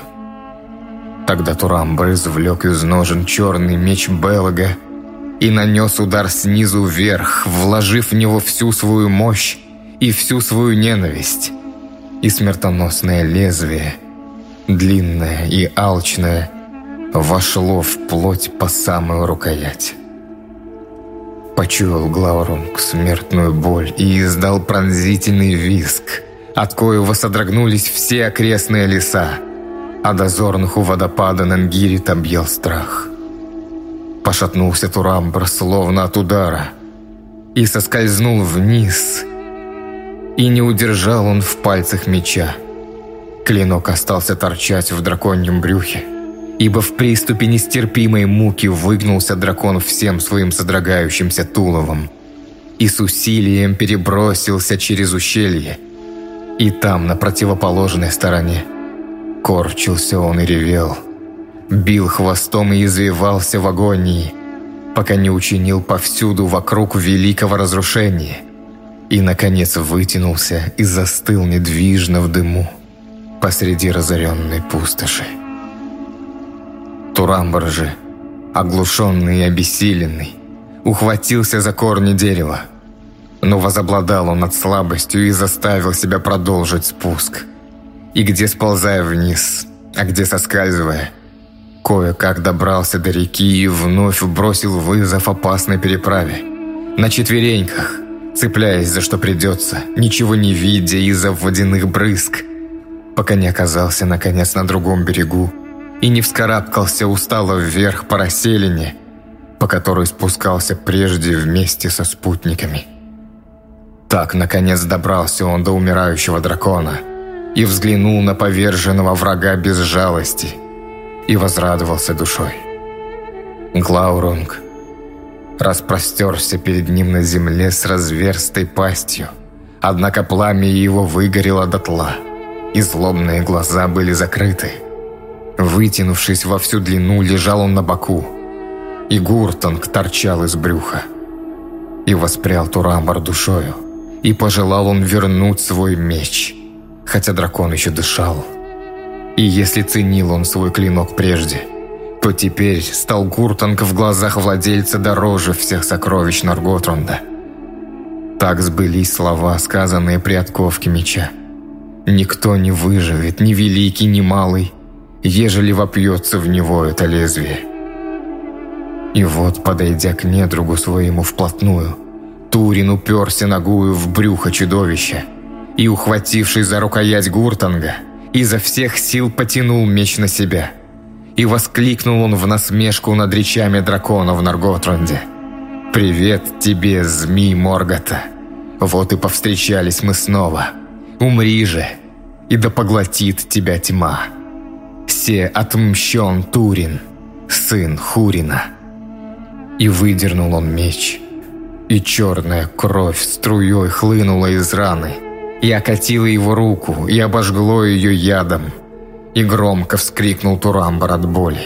Тогда Турамбр извлек из ножен черный меч Белога и нанес удар снизу вверх, вложив в него всю свою мощь и всю свою ненависть. И смертоносное лезвие, длинное и алчное, вошло в плоть по самую рукоять. Почуял Глаурунг смертную боль и издал пронзительный виск, от коего содрогнулись все окрестные леса – а дозорных у водопада Нангирит объел страх. Пошатнулся Турамбр, словно от удара, и соскользнул вниз, и не удержал он в пальцах меча. Клинок остался торчать в драконьем брюхе, ибо в приступе нестерпимой муки выгнулся дракон всем своим содрогающимся туловом и с усилием перебросился через ущелье, и там, на противоположной стороне, Корчился он и ревел. Бил хвостом и извивался в агонии, пока не учинил повсюду вокруг великого разрушения. И, наконец, вытянулся и застыл недвижно в дыму посреди разоренной пустоши. Турамбар же, оглушенный и обессиленный, ухватился за корни дерева, но возобладал он над слабостью и заставил себя продолжить спуск – и где сползая вниз, а где соскальзывая. Кое-как добрался до реки и вновь бросил вызов опасной переправе. На четвереньках, цепляясь за что придется, ничего не видя из-за водяных брызг, пока не оказался наконец на другом берегу и не вскарабкался устало вверх по расселине, по которой спускался прежде вместе со спутниками. Так, наконец, добрался он до умирающего дракона – и взглянул на поверженного врага без жалости и возрадовался душой. Глаурунг распростерся перед ним на земле с разверстой пастью, однако пламя его выгорело дотла, и злобные глаза были закрыты. Вытянувшись во всю длину, лежал он на боку, и Гуртанг торчал из брюха. И воспрял Турамбар душою, и пожелал он вернуть свой меч – хотя дракон еще дышал. И если ценил он свой клинок прежде, то теперь стал Гуртанг в глазах владельца дороже всех сокровищ Нарготрунда. Так сбылись слова, сказанные при отковке меча. «Никто не выживет, ни великий, ни малый, ежели вопьется в него это лезвие». И вот, подойдя к недругу своему вплотную, Турин уперся ногую в брюхо чудовища – и, ухватившись за рукоять Гуртанга, изо всех сил потянул меч на себя. И воскликнул он в насмешку над речами дракона в Нарготрунде. «Привет тебе, змей Моргота! Вот и повстречались мы снова. Умри же, и да поглотит тебя тьма. Се отмщен Турин, сын Хурина». И выдернул он меч, и черная кровь струей хлынула из раны – и окатило его руку, и обожгло ее ядом. И громко вскрикнул Турамбар от боли.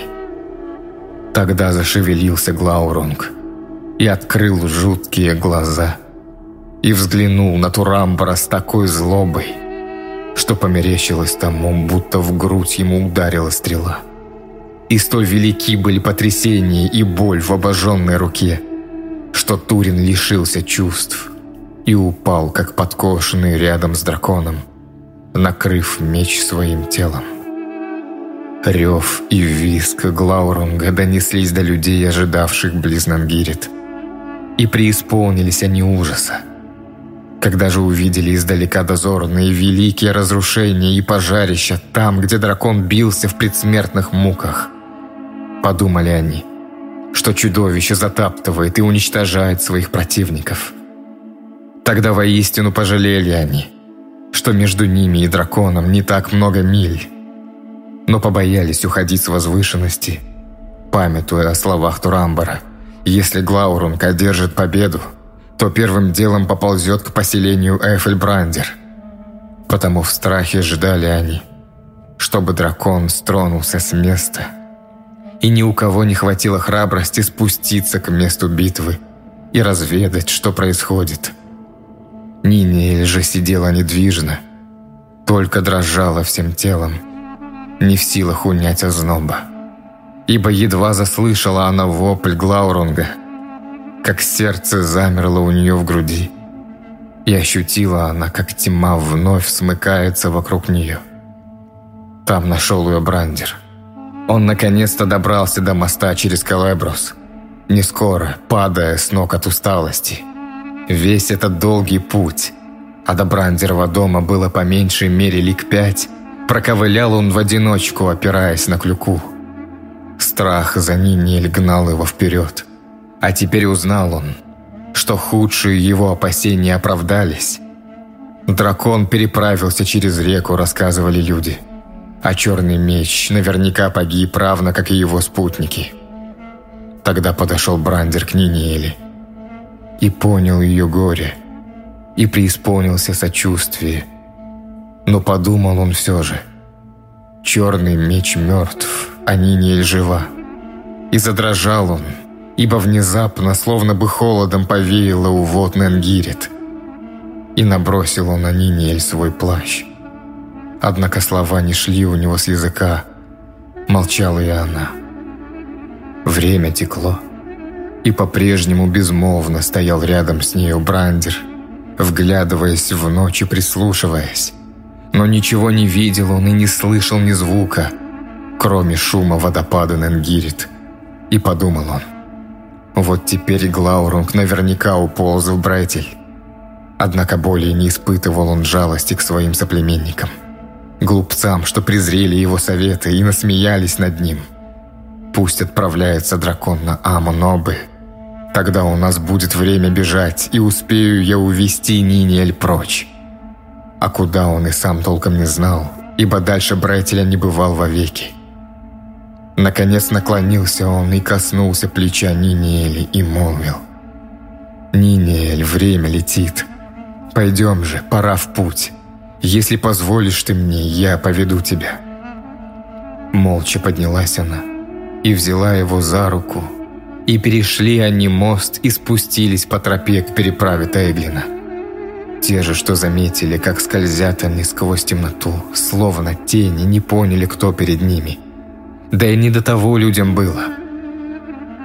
Тогда зашевелился Глаурунг и открыл жуткие глаза. И взглянул на Турамбара с такой злобой, что померещилось тому, будто в грудь ему ударила стрела. И столь велики были потрясения и боль в обожженной руке, что Турин лишился чувств и упал, как подкошенный рядом с драконом, накрыв меч своим телом. Рев и виск Глаурунга донеслись до людей, ожидавших близ Нангирит. И преисполнились они ужаса. Когда же увидели издалека дозорные великие разрушения и пожарища там, где дракон бился в предсмертных муках, подумали они, что чудовище затаптывает и уничтожает своих противников. Тогда воистину пожалели они, что между ними и драконом не так много миль, но побоялись уходить с возвышенности, памятуя о словах Турамбара. Если Глаурунг одержит победу, то первым делом поползет к поселению Эфельбрандер. Потому в страхе ждали они, чтобы дракон стронулся с места. И ни у кого не хватило храбрости спуститься к месту битвы и разведать, что происходит. Ниниэль же сидела недвижно, только дрожала всем телом, не в силах унять озноба. Ибо едва заслышала она вопль Глаурунга, как сердце замерло у нее в груди, и ощутила она, как тьма вновь смыкается вокруг нее. Там нашел ее Брандер. Он наконец-то добрался до моста через Калебрус, не скоро, падая с ног от усталости. Весь этот долгий путь, а до Брандерова дома было по меньшей мере лик пять, Проковылял он в одиночку, опираясь на клюку. Страх за Нинель гнал его вперед. А теперь узнал он, что худшие его опасения оправдались. Дракон переправился через реку, рассказывали люди. А черный меч наверняка погиб равно, как и его спутники. Тогда подошел Брандер к Нинеле и понял ее горе, и преисполнился сочувствие – но подумал он все же. Черный меч мертв, а Ниниэль жива. И задрожал он, ибо внезапно, словно бы холодом повеяло у вод Ненгирит. И набросил он на Ниниэль свой плащ. Однако слова не шли у него с языка, молчала и она. Время текло, и по-прежнему безмолвно стоял рядом с нею Брандер, вглядываясь в ночь и прислушиваясь. Но ничего не видел он и не слышал ни звука, кроме шума водопада Ненгирит. И подумал он, вот теперь Глаурунг наверняка уполз в Брайтель. Однако более не испытывал он жалости к своим соплеменникам. Глупцам, что презрели его советы и насмеялись над ним. Пусть отправляется дракон на Амонобы. Тогда у нас будет время бежать, и успею я увести Ниниэль прочь. А куда он и сам толком не знал, ибо дальше Брайтеля не бывал вовеки. Наконец наклонился он и коснулся плеча Ниниэли и молвил. «Ниниэль, время летит. Пойдем же, пора в путь. Если позволишь ты мне, я поведу тебя». Молча поднялась она и взяла его за руку, и перешли они мост и спустились по тропе к переправе Тейглина. Те же, что заметили, как скользят они сквозь темноту, словно тени, не поняли, кто перед ними. Да и не до того людям было.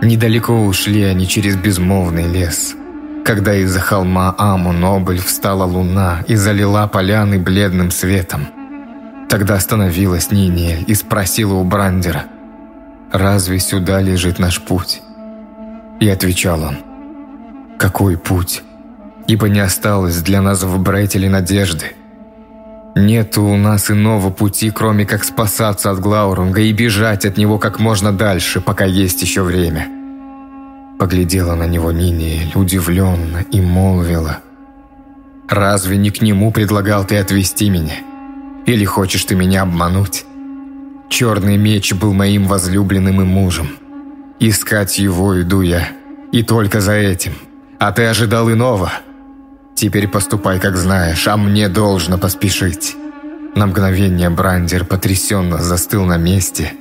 Недалеко ушли они через безмолвный лес, когда из-за холма Аму-Нобль встала луна и залила поляны бледным светом. Тогда остановилась Ниния и спросила у Брандера, «Разве сюда лежит наш путь?» И отвечал он, «Какой путь?» ибо не осталось для нас в Брайтеле надежды. Нет у нас иного пути, кроме как спасаться от Глаурунга и бежать от него как можно дальше, пока есть еще время. Поглядела на него Ниниэль удивленно и молвила. «Разве не к нему предлагал ты отвести меня? Или хочешь ты меня обмануть? Черный меч был моим возлюбленным и мужем. Искать его иду я, и только за этим. А ты ожидал иного». Теперь поступай, как знаешь, а мне должно поспешить». На мгновение Брандер потрясенно застыл на месте.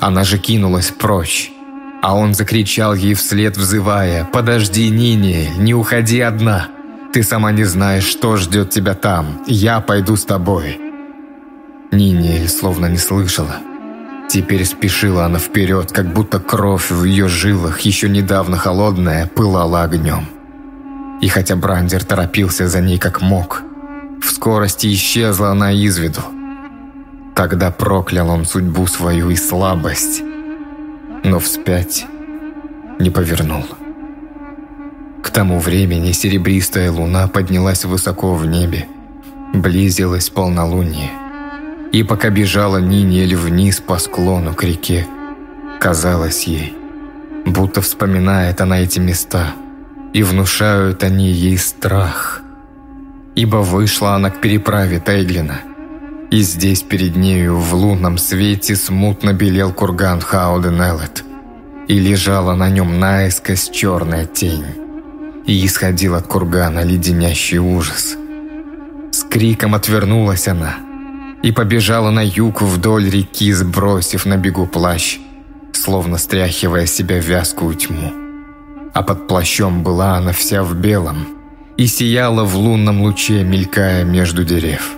Она же кинулась прочь. А он закричал ей вслед, взывая «Подожди, Нини, не уходи одна. Ты сама не знаешь, что ждет тебя там. Я пойду с тобой. Ниниэль словно не слышала. Теперь спешила она вперед, как будто кровь в ее жилах, еще недавно холодная, пылала огнем. И хотя Брандер торопился за ней как мог, в скорости исчезла она из виду. Тогда проклял он судьбу свою и слабость, но вспять не повернул. К тому времени серебристая луна поднялась высоко в небе, близилась полнолуние. И пока бежала Ниниэль вниз по склону к реке, казалось ей, будто вспоминает она эти места, и внушают они ей страх. Ибо вышла она к переправе Тейглина, и здесь перед нею в лунном свете смутно белел курган Хауден-Элет, и лежала на нем наискось черная тень, и исходил от кургана леденящий ужас. С криком отвернулась она – и побежала на юг вдоль реки, сбросив на бегу плащ, словно стряхивая себя вязкую тьму. А под плащом была она вся в белом и сияла в лунном луче, мелькая между дерев.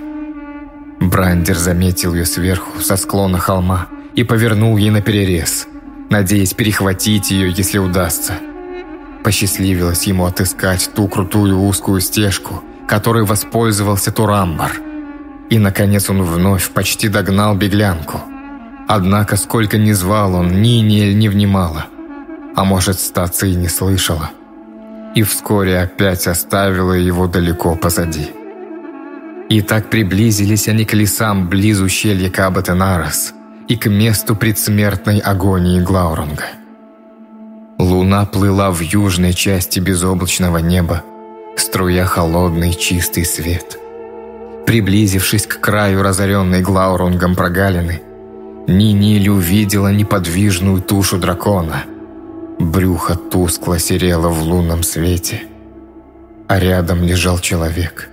Брандер заметил ее сверху, со склона холма, и повернул ей на перерез, надеясь перехватить ее, если удастся. Посчастливилось ему отыскать ту крутую узкую стежку, которой воспользовался Турамбар – и, наконец, он вновь почти догнал беглянку. Однако, сколько ни звал он, ни Ниэль не внимала. А может, статься и не слышала. И вскоре опять оставила его далеко позади. И так приблизились они к лесам близ ущелья Кабатенарас и к месту предсмертной агонии Глаурунга. Луна плыла в южной части безоблачного неба, струя холодный чистый свет. Приблизившись к краю разоренной Глаурунгом прогалины, Ниниль увидела неподвижную тушу дракона. Брюхо тускло серело в лунном свете, а рядом лежал человек.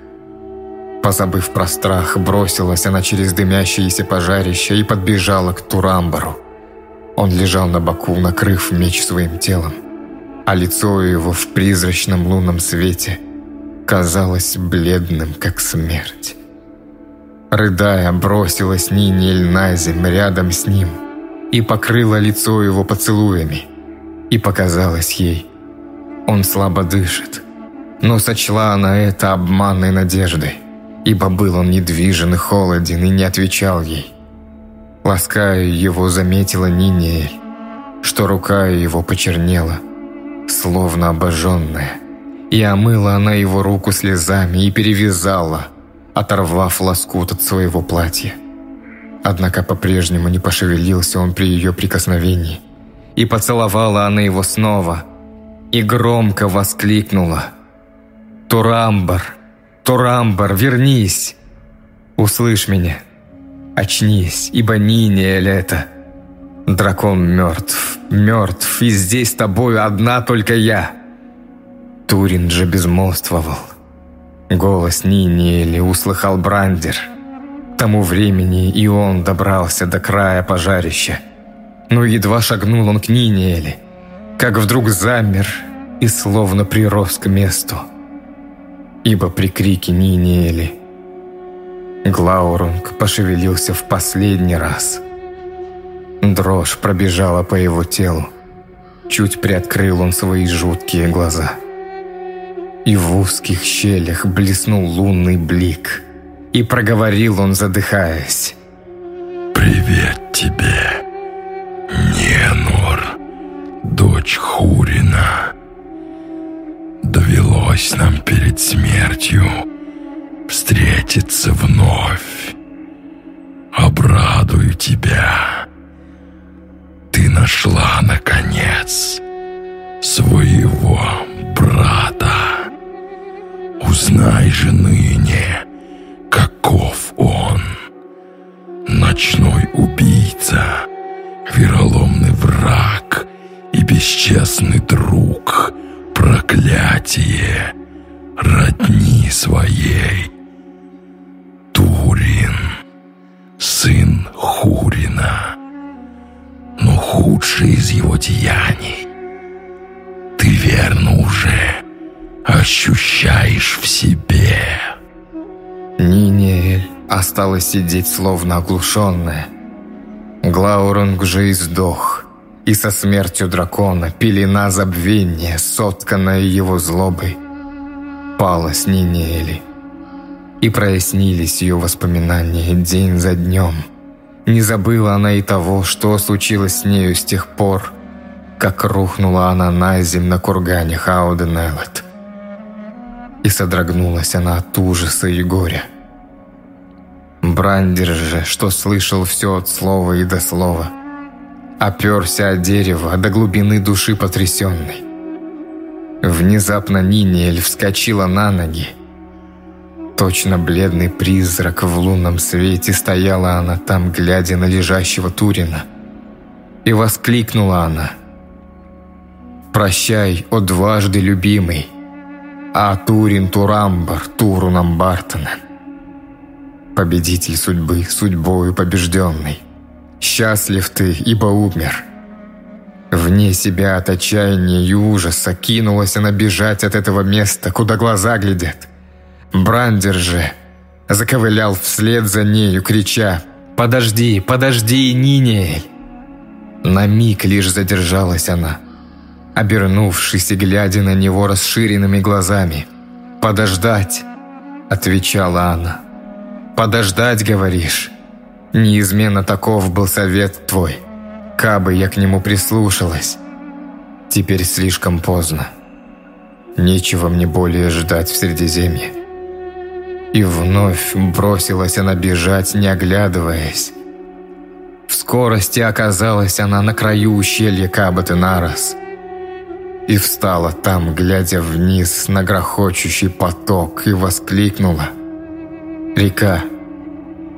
Позабыв про страх, бросилась она через дымящиеся пожарища и подбежала к Турамбару. Он лежал на боку, накрыв меч своим телом, а лицо его в призрачном лунном свете казалось бледным, как смерть. Рыдая, бросилась Нинель на землю рядом с ним и покрыла лицо его поцелуями. И показалось ей, он слабо дышит. Но сочла она это обманной надеждой, ибо был он недвижен и холоден и не отвечал ей. Лаская его, заметила Нинель, что рука его почернела, словно обожженная, и омыла она его руку слезами и перевязала – оторвав лоскут от своего платья. Однако по-прежнему не пошевелился он при ее прикосновении. И поцеловала она его снова, и громко воскликнула. «Турамбар! Турамбар, вернись! Услышь меня! Очнись, ибо Ниниэль это! Дракон мертв, мертв, и здесь с тобою одна только я!» Турин же безмолвствовал. Голос Ниниэли услыхал Брандер. К тому времени и он добрался до края пожарища. Но едва шагнул он к Ниниэли, как вдруг замер и словно прирос к месту. Ибо при крике Ниниэли Глаурунг пошевелился в последний раз. Дрожь пробежала по его телу. Чуть приоткрыл он свои жуткие глаза – и в узких щелях блеснул лунный блик. И проговорил он, задыхаясь. «Привет тебе, Ненур, дочь Хурина. Довелось нам перед смертью встретиться вновь. Обрадую тебя. Ты нашла, наконец, своего брата. Узнай же ныне, каков он. Ночной убийца, вероломный враг и бесчестный друг, проклятие родни своей. Турин, сын Хурина, но худший из его деяний. Ты верно уже ощущаешь в себе. Ниниэль осталась сидеть словно оглушенная. Глаурунг же издох, и со смертью дракона пелена забвения, сотканная его злобой, пала с Нинели. И прояснились ее воспоминания день за днем. Не забыла она и того, что случилось с нею с тех пор, как рухнула она на земь на кургане Хауденелот. И содрогнулась она от ужаса и горя. Брандер же, что слышал все от слова и до слова, оперся от дерева до глубины души потрясенной. Внезапно Ниниэль вскочила на ноги. Точно бледный призрак в лунном свете стояла она там, глядя на лежащего Турина. И воскликнула она. «Прощай, о дважды любимый, а Турин Турамбар, Турунам Бартонен» победитель судьбы, судьбою побежденный. Счастлив ты, ибо умер. Вне себя от отчаяния и ужаса кинулась она бежать от этого места, куда глаза глядят. Брандер же заковылял вслед за нею, крича «Подожди, подожди, Ниниэль!» На миг лишь задержалась она, обернувшись и глядя на него расширенными глазами. «Подождать!» – отвечала она. «Подождать, говоришь?» Неизменно таков был совет твой. Кабы я к нему прислушалась. Теперь слишком поздно. Нечего мне более ждать в Средиземье. И вновь бросилась она бежать, не оглядываясь. В скорости оказалась она на краю ущелья Кабаты-Нарос. И встала там, глядя вниз на грохочущий поток, и воскликнула. «Река!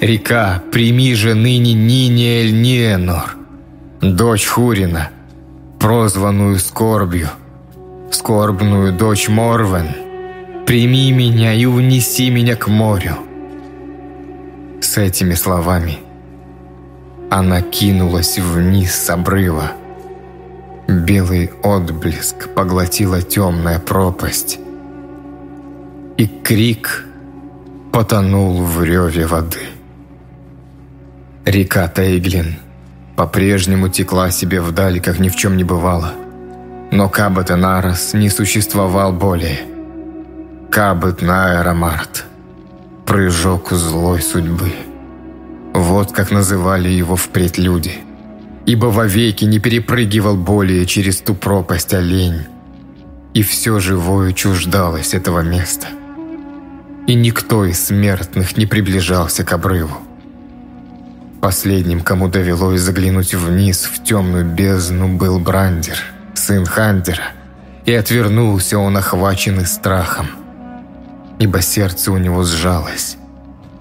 Река, прими же ныне Ниниэль Ниенор, дочь Хурина, прозванную скорбью, скорбную дочь Морвен, прими меня и унеси меня к морю». С этими словами она кинулась вниз с обрыва. Белый отблеск поглотила темная пропасть. И крик потонул в реве воды. Река Тейглин по-прежнему текла себе вдали, как ни в чем не бывало. Но Кабет Нарос не существовал более. Кабет Наэромарт. Прыжок злой судьбы. Вот как называли его впредь люди. Ибо вовеки не перепрыгивал более через ту пропасть олень. И все живое чуждалось этого места. И никто из смертных не приближался к обрыву. Последним, кому довелось заглянуть вниз в темную бездну, был Брандер, сын Хандера, и отвернулся он, охваченный страхом, ибо сердце у него сжалось.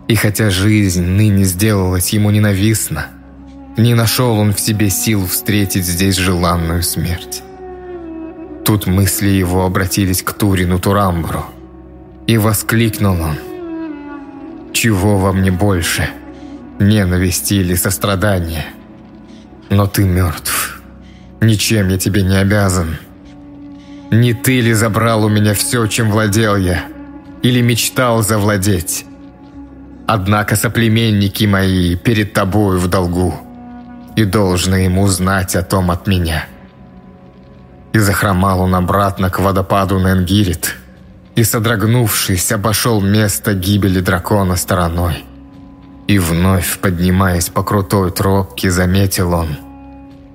И хотя жизнь ныне сделалась ему ненавистна, не нашел он в себе сил встретить здесь желанную смерть. Тут мысли его обратились к Турину Турамбру, и воскликнул он. «Чего во мне больше?» ненависти или сострадания. Но ты мертв. Ничем я тебе не обязан. Не ты ли забрал у меня все, чем владел я? Или мечтал завладеть? Однако соплеменники мои перед тобою в долгу, и должны ему знать о том от меня. И захромал он обратно к водопаду Ненгирит, и, содрогнувшись, обошел место гибели дракона стороной. И вновь, поднимаясь по крутой тропке, заметил он,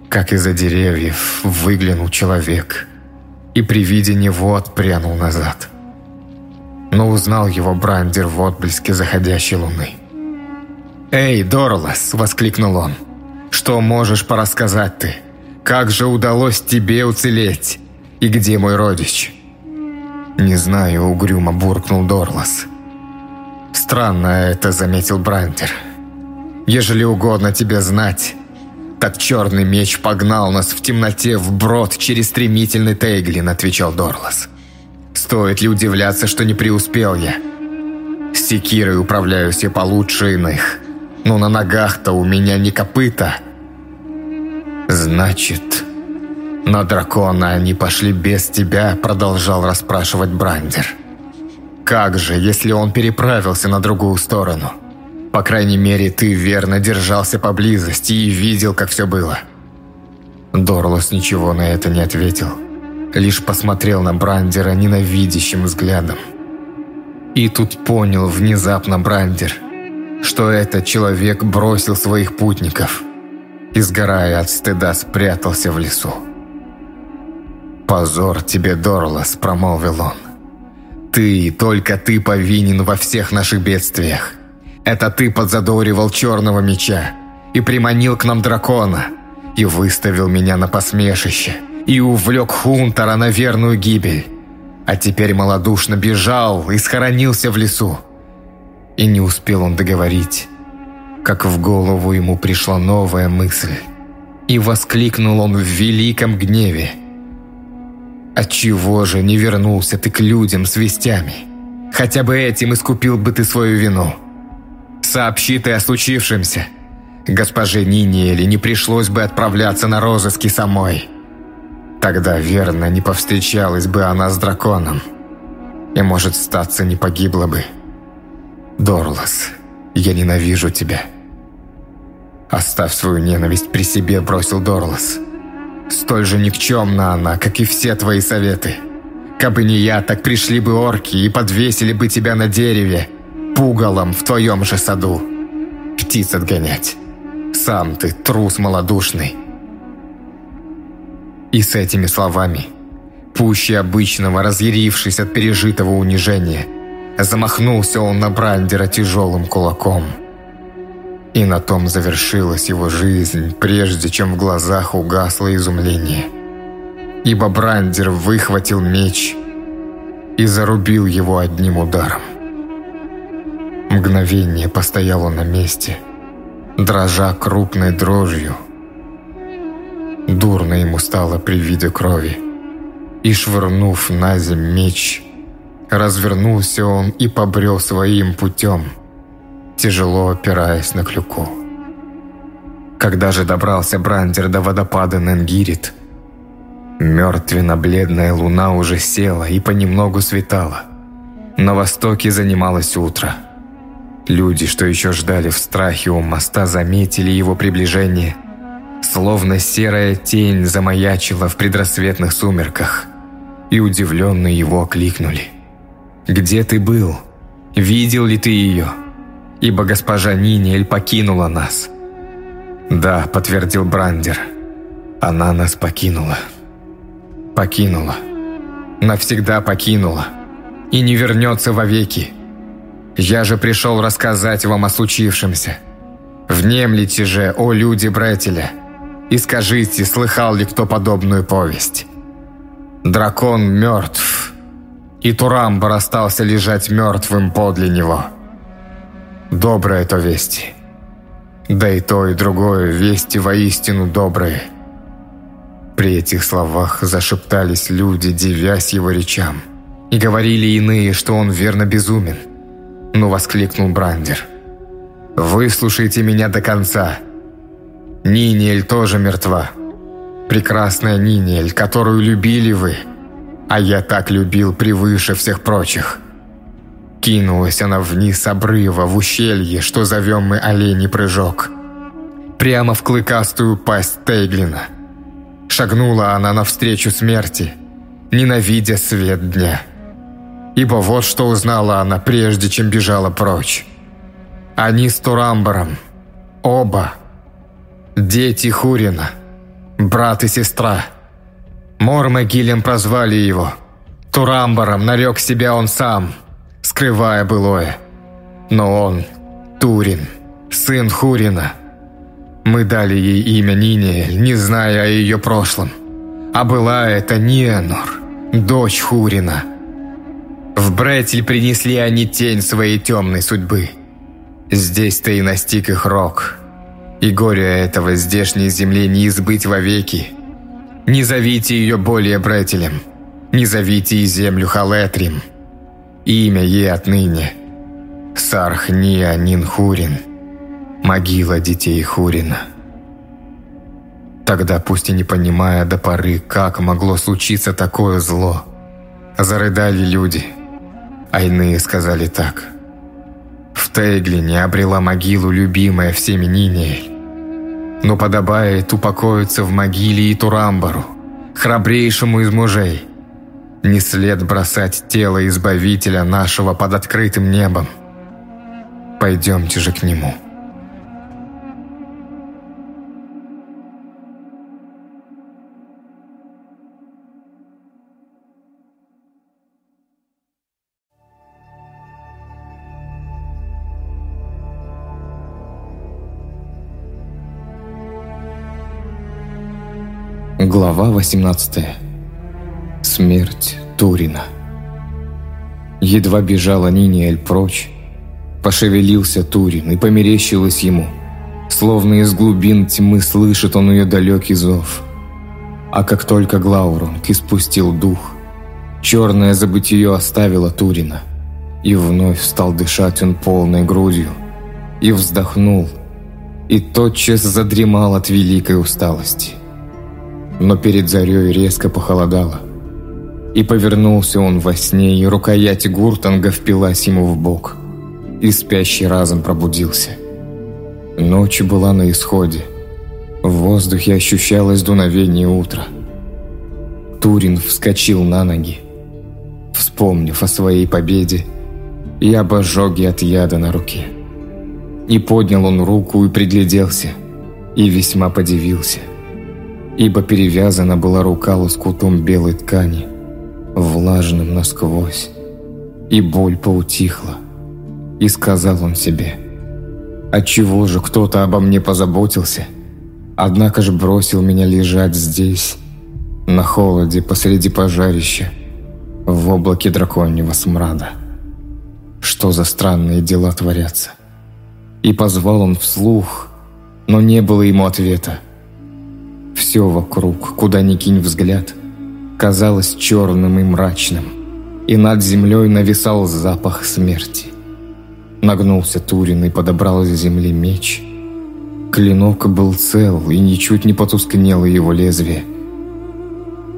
как из-за деревьев выглянул человек и при виде него отпрянул назад. Но узнал его Брандер в отблеске заходящей луны. «Эй, Дорлас!» – воскликнул он. «Что можешь порассказать ты? Как же удалось тебе уцелеть? И где мой родич?» «Не знаю», – угрюмо буркнул Дорлас. «Странно это», — заметил Брандер. «Ежели угодно тебе знать, так черный меч погнал нас в темноте вброд через стремительный Тейглин», — отвечал Дорлас. «Стоит ли удивляться, что не преуспел я? С секирой управляюсь я получше иных, но на ногах-то у меня не копыта». «Значит, на дракона они пошли без тебя», — продолжал расспрашивать Брандер. «Как же, если он переправился на другую сторону? По крайней мере, ты верно держался поблизости и видел, как все было». Дорлос ничего на это не ответил, лишь посмотрел на Брандера ненавидящим взглядом. И тут понял внезапно Брандер, что этот человек бросил своих путников и, сгорая от стыда, спрятался в лесу. «Позор тебе, Дорлос», — промолвил он. «Ты, только ты повинен во всех наших бедствиях. Это ты подзадоривал черного меча и приманил к нам дракона, и выставил меня на посмешище, и увлек Хунтера на верную гибель. А теперь малодушно бежал и схоронился в лесу. И не успел он договорить, как в голову ему пришла новая мысль. И воскликнул он в великом гневе. «Отчего же не вернулся ты к людям с вестями? Хотя бы этим искупил бы ты свою вину. Сообщи ты о случившемся. Госпоже Ниниэле не пришлось бы отправляться на розыски самой». Тогда, верно, не повстречалась бы она с драконом. И, может, статься не погибла бы. Дорлас, я ненавижу тебя. Оставь свою ненависть при себе, бросил Дорлас. Столь же никчемна она, как и все твои советы. Кабы не я, так пришли бы орки и подвесили бы тебя на дереве, пугалом в твоем же саду. Птиц отгонять. Сам ты трус малодушный. И с этими словами, пуще обычного, разъярившись от пережитого унижения, замахнулся он на Брандера тяжелым кулаком. И на том завершилась его жизнь, прежде чем в глазах угасло изумление. Ибо Брандер выхватил меч и зарубил его одним ударом. Мгновение постоял он на месте, дрожа крупной дрожью, Дурно ему стало при виде крови. И швырнув на земь меч, развернулся он и побрел своим путем, тяжело опираясь на клюку. Когда же добрался Брандер до водопада Ненгирит, мертвенно-бледная луна уже села и понемногу светала. На востоке занималось утро. Люди, что еще ждали в страхе у моста, заметили его приближение – Словно серая тень замаячила в предрассветных сумерках, и удивленно его окликнули. «Где ты был? Видел ли ты ее? Ибо госпожа Ниниэль покинула нас». «Да», — подтвердил Брандер, — «она нас покинула». «Покинула. Навсегда покинула. И не вернется вовеки. Я же пришел рассказать вам о случившемся. Внемлите же, о люди Бретеля, и скажите, слыхал ли кто подобную повесть? Дракон мертв, и Турамбар остался лежать мертвым подле него. Добрая то весть. Да и то, и другое вести воистину добрые. При этих словах зашептались люди, дивясь его речам. И говорили иные, что он верно безумен. Но воскликнул Брандер. «Выслушайте меня до конца!» Ниниэль тоже мертва. Прекрасная Ниниэль, которую любили вы, а я так любил превыше всех прочих. Кинулась она вниз обрыва в ущелье, что зовем мы оленей прыжок. Прямо в клыкастую пасть Тейглина. Шагнула она навстречу смерти, ненавидя свет дня. Ибо вот что узнала она, прежде чем бежала прочь. Они с Турамбаром, оба, Дети Хурина, брат и сестра. Мормогилем прозвали его. Турамбаром нарек себя он сам, скрывая былое. Но он, Турин, сын Хурина. Мы дали ей имя Ниниэль, не зная о ее прошлом. А была это Ниенор, дочь Хурина. В Бретель принесли они тень своей темной судьбы. Здесь-то и настиг их рок – и горе этого здешней земли не избыть вовеки. Не зовите ее более брателем, не зовите и землю Халетрим. Имя ей отныне Сархния Нинхурин, могила детей Хурина. Тогда, пусть и не понимая до поры, как могло случиться такое зло, зарыдали люди, а иные сказали так. В Тейглине обрела могилу любимая всеми Ниниэль. Но подобает упокоиться в могиле и Турамбару, храбрейшему из мужей. Не след бросать тело Избавителя нашего под открытым небом. Пойдемте же к нему». Глава 18. Смерть Турина. Едва бежала Ниниэль прочь, пошевелился Турин и померещилось ему, словно из глубин тьмы слышит он ее далекий зов. А как только Глауронг испустил дух, черное забытие оставило Турина, и вновь стал дышать он полной грудью, и вздохнул, и тотчас задремал от великой усталости но перед зарей резко похолодало. И повернулся он во сне, и рукоять гуртанга впилась ему в бок. И спящий разом пробудился. Ночь была на исходе. В воздухе ощущалось дуновение утра. Турин вскочил на ноги, вспомнив о своей победе и об ожоге от яда на руке. И поднял он руку и пригляделся, и весьма подивился – ибо перевязана была рука лоскутом белой ткани, влажным насквозь, и боль поутихла. И сказал он себе, «Отчего же кто-то обо мне позаботился, однако же бросил меня лежать здесь, на холоде посреди пожарища, в облаке драконьего смрада? Что за странные дела творятся?» И позвал он вслух, но не было ему ответа. Все вокруг, куда ни кинь взгляд, казалось черным и мрачным, и над землей нависал запах смерти. Нагнулся Турин и подобрал с земли меч. Клинок был цел, и ничуть не потускнело его лезвие.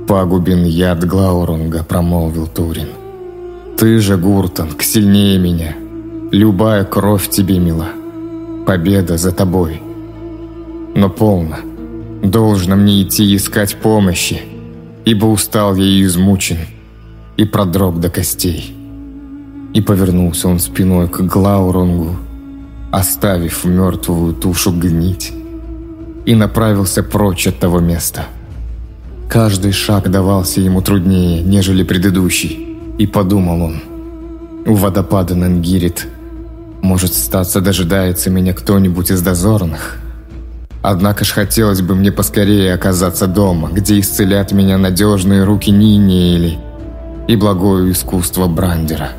«Пагубен яд Глаурунга», — промолвил Турин. «Ты же, Гуртанг, сильнее меня. Любая кровь тебе мила. Победа за тобой. Но полно. Должно мне идти искать помощи, ибо устал я и измучен, и продрог до костей. И повернулся он спиной к Глауронгу, оставив мертвую тушу гнить, и направился прочь от того места. Каждый шаг давался ему труднее, нежели предыдущий, и подумал он, у водопада Нангирит, может, статься дожидается меня кто-нибудь из дозорных – Однако ж хотелось бы мне поскорее оказаться дома, где исцелят меня надежные руки Ниниэли и благое искусство Брандера.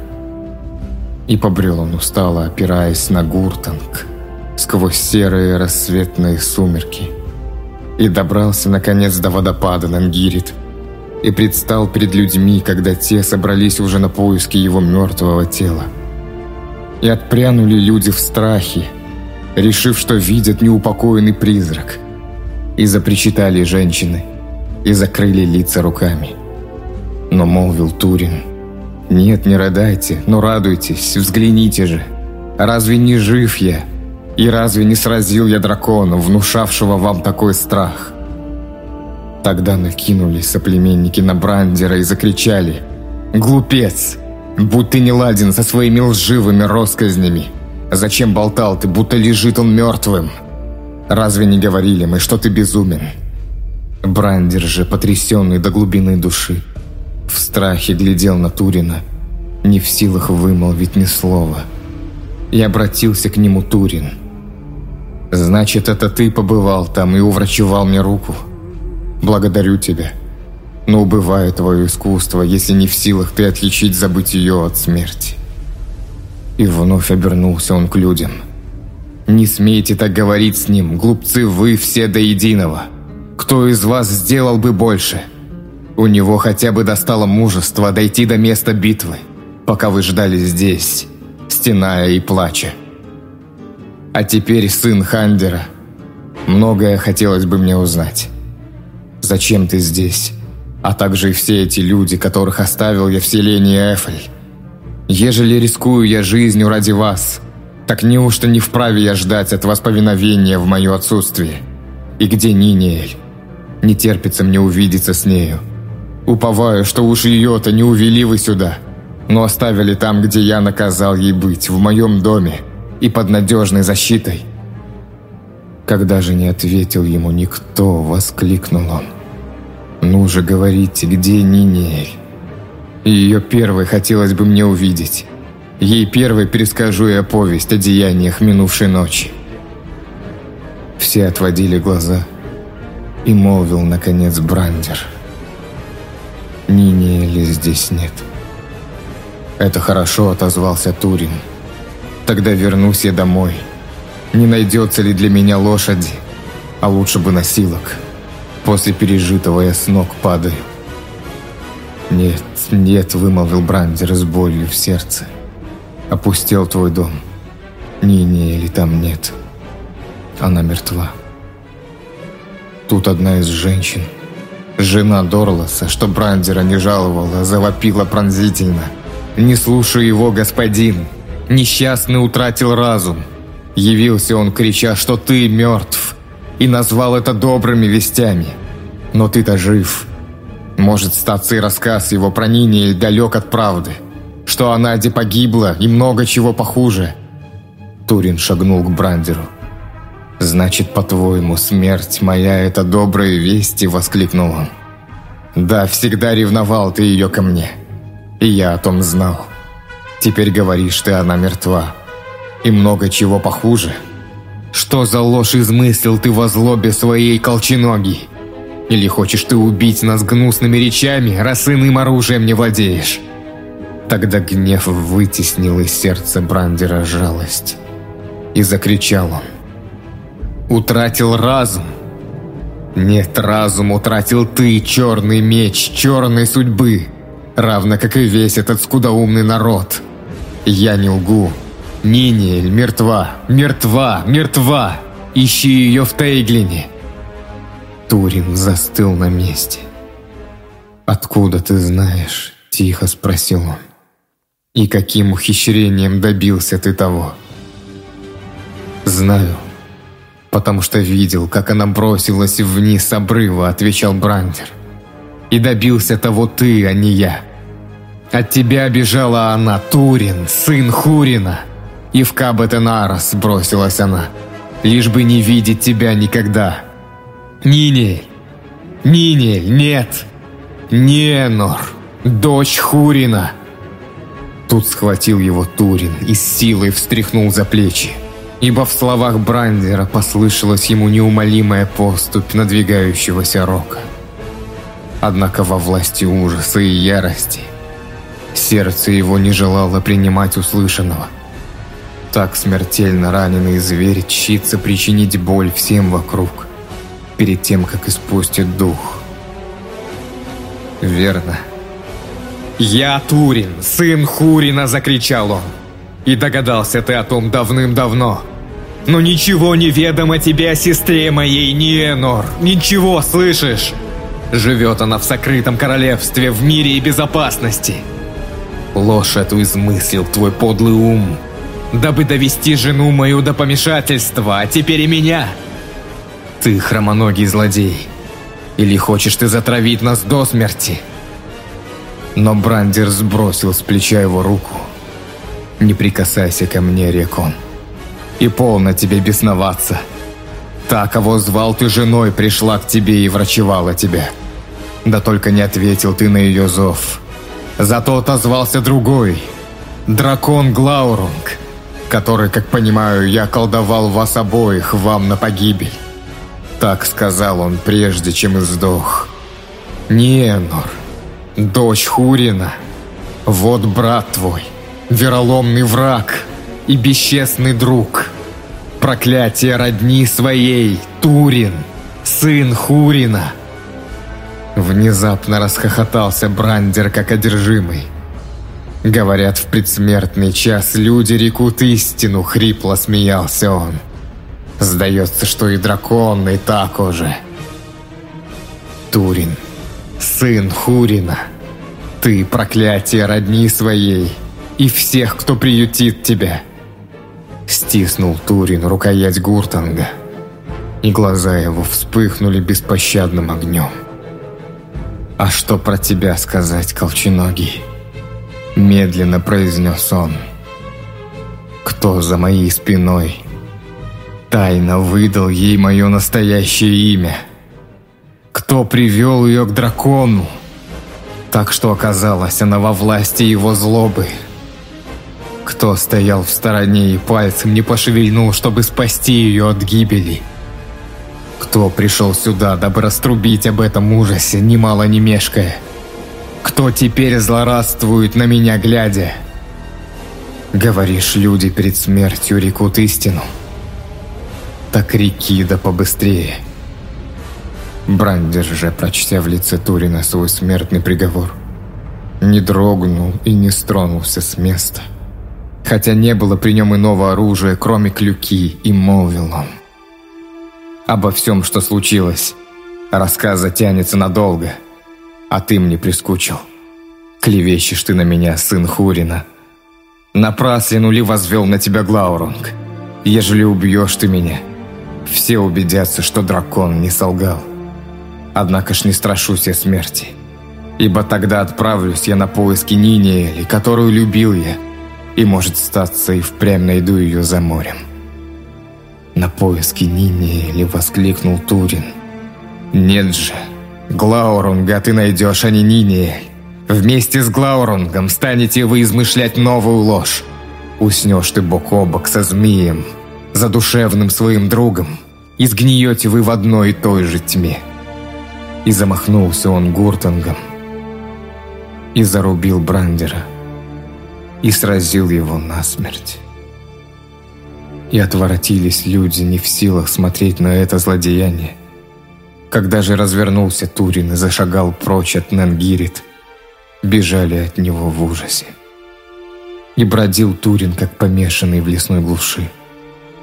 И побрел он устало, опираясь на гуртанг, сквозь серые рассветные сумерки. И добрался, наконец, до водопада Нангирит, и предстал перед людьми, когда те собрались уже на поиски его мертвого тела. И отпрянули люди в страхе, решив, что видят неупокоенный призрак. И запричитали женщины, и закрыли лица руками. Но молвил Турин, «Нет, не рыдайте, но радуйтесь, взгляните же. Разве не жив я? И разве не сразил я дракона, внушавшего вам такой страх?» Тогда накинулись соплеменники на Брандера и закричали, «Глупец! Будь ты не ладен со своими лживыми россказнями! Зачем болтал ты, будто лежит он мертвым? Разве не говорили мы, что ты безумен? Брандер же, потрясенный до глубины души, в страхе глядел на Турина, не в силах вымолвить ни слова. И обратился к нему Турин. «Значит, это ты побывал там и уврачевал мне руку? Благодарю тебя. Но убывает твое искусство, если не в силах ты отличить забытие от смерти». И вновь обернулся он к людям. «Не смейте так говорить с ним, глупцы вы все до единого. Кто из вас сделал бы больше? У него хотя бы достало мужества дойти до места битвы, пока вы ждали здесь, стеная и плача. А теперь сын Хандера. Многое хотелось бы мне узнать. Зачем ты здесь? А также и все эти люди, которых оставил я в селении Эфель. Ежели рискую я жизнью ради вас, Так неужто не вправе я ждать от вас повиновения в мое отсутствие? И где Ниниэль? Не терпится мне увидеться с нею. Уповаю, что уж ее-то не увели вы сюда, но оставили там, где я наказал ей быть, в моем доме и под надежной защитой. Когда же не ответил ему никто, воскликнул он. «Ну же, говорите, где Ниниэль?» Ее первой хотелось бы мне увидеть. Ей первой перескажу я повесть о деяниях минувшей ночи. Все отводили глаза, и молвил, наконец, Брандер. Ниниэли здесь нет. Это хорошо, отозвался Турин. Тогда вернусь я домой. Не найдется ли для меня лошади, а лучше бы носилок. После пережитого я с ног падаю. «Нет, нет», — вымолвил Брандер с болью в сердце. «Опустел твой дом. Ниниэли там нет. Она мертва». Тут одна из женщин, жена Дорласа, что Брандера не жаловала, завопила пронзительно. «Не слушай его, господин! Несчастный утратил разум!» Явился он, крича, что ты мертв, и назвал это добрыми вестями. Но ты-то жив. Может, статься рассказ его про Нине далек от правды. Что она где погибла и много чего похуже. Турин шагнул к Брандеру. «Значит, по-твоему, смерть моя — это добрые вести?» — воскликнул он. «Да, всегда ревновал ты ее ко мне. И я о том знал. Теперь говоришь ты, она мертва. И много чего похуже. Что за ложь измыслил ты во злобе своей колченоги? Или хочешь ты убить нас гнусными речами, раз иным оружием не владеешь?» Тогда гнев вытеснил из сердца Брандера жалость. И закричал он. Утратил разум. Нет, разум утратил ты, черный меч, черной судьбы, равно как и весь этот скудоумный народ. Я не лгу. Ниниэль мертва, мертва, мертва. Ищи ее в Тейглине. Турин застыл на месте. «Откуда ты знаешь?» – тихо спросил он. «И каким ухищрением добился ты того?» «Знаю», потому что видел, как она бросилась вниз с обрыва», — отвечал Брандер. «И добился того ты, а не я. От тебя бежала она, Турин, сын Хурина. И в Кабетенарос бросилась она, лишь бы не видеть тебя никогда. Нинель, Нинель, нет, Ненор, дочь Хурина». Тут схватил его Турин и с силой встряхнул за плечи ибо в словах Брандера послышалась ему неумолимая поступь надвигающегося рока. Однако во власти ужаса и ярости сердце его не желало принимать услышанного. Так смертельно раненый зверь чится причинить боль всем вокруг, перед тем, как испустит дух. Верно. «Я Турин, сын Хурина!» – закричал он. И догадался ты о том давным-давно. Но ничего не ведомо тебе о сестре моей, Ниенор. Ничего, слышишь? Живет она в сокрытом королевстве, в мире и безопасности. Ложь эту измыслил твой подлый ум, дабы довести жену мою до помешательства, а теперь и меня. Ты хромоногий злодей. Или хочешь ты затравить нас до смерти? Но Брандер сбросил с плеча его руку не прикасайся ко мне, Рекон. И полно тебе бесноваться. Та, кого звал ты женой, пришла к тебе и врачевала тебя. Да только не ответил ты на ее зов. Зато отозвался другой. Дракон Глаурунг, который, как понимаю, я колдовал вас обоих, вам на погибель. Так сказал он, прежде чем издох. Ниенор, дочь Хурина, вот брат твой вероломный враг и бесчестный друг. Проклятие родни своей, Турин, сын Хурина. Внезапно расхохотался Брандер как одержимый. Говорят, в предсмертный час люди рекут истину, хрипло смеялся он. Сдается, что и дракон, и так уже. Турин, сын Хурина, ты проклятие родни своей, и всех, кто приютит тебя. стиснул Турин рукоять Гуртанга, и глаза его вспыхнули беспощадным огнем. «А что про тебя сказать, Колченогий?» Медленно произнес он. «Кто за моей спиной?» Тайно выдал ей мое настоящее имя. Кто привел ее к дракону? Так что оказалась она во власти его злобы. Кто стоял в стороне и пальцем не пошевельнул, чтобы спасти ее от гибели? Кто пришел сюда, дабы раструбить об этом ужасе, немало не мешкая? Кто теперь злорадствует на меня глядя? Говоришь, люди перед смертью рекут истину. Так реки да побыстрее. Брандер же, прочтя в лице Турина свой смертный приговор, не дрогнул и не стронулся с места. Хотя не было при нем иного оружия, кроме клюки, и молвил он. Обо всем, что случилось, рассказ затянется надолго — а ты мне прискучил. Клевещешь ты на меня, сын Хурина. Напраслину ли возвел на тебя Глаурунг? Ежели убьешь ты меня, все убедятся, что дракон не солгал. Однако ж не страшусь я смерти, ибо тогда отправлюсь я на поиски Ниниэли, которую любил я, и, может, статься, и впрямь найду ее за морем. На поиски Ниниэли воскликнул Турин. Нет же, Глаурунга ты найдешь, а не Ниниэль. Вместе с Глаурунгом станете вы измышлять новую ложь. Уснешь ты бок о бок со змеем, задушевным своим другом, и сгниете вы в одной и той же тьме. И замахнулся он гуртангом, и зарубил Брандера, и сразил его насмерть. И отворотились люди не в силах смотреть на это злодеяние, когда же развернулся Турин и зашагал прочь от Нангирит, бежали от него в ужасе. И бродил Турин, как помешанный в лесной глуши,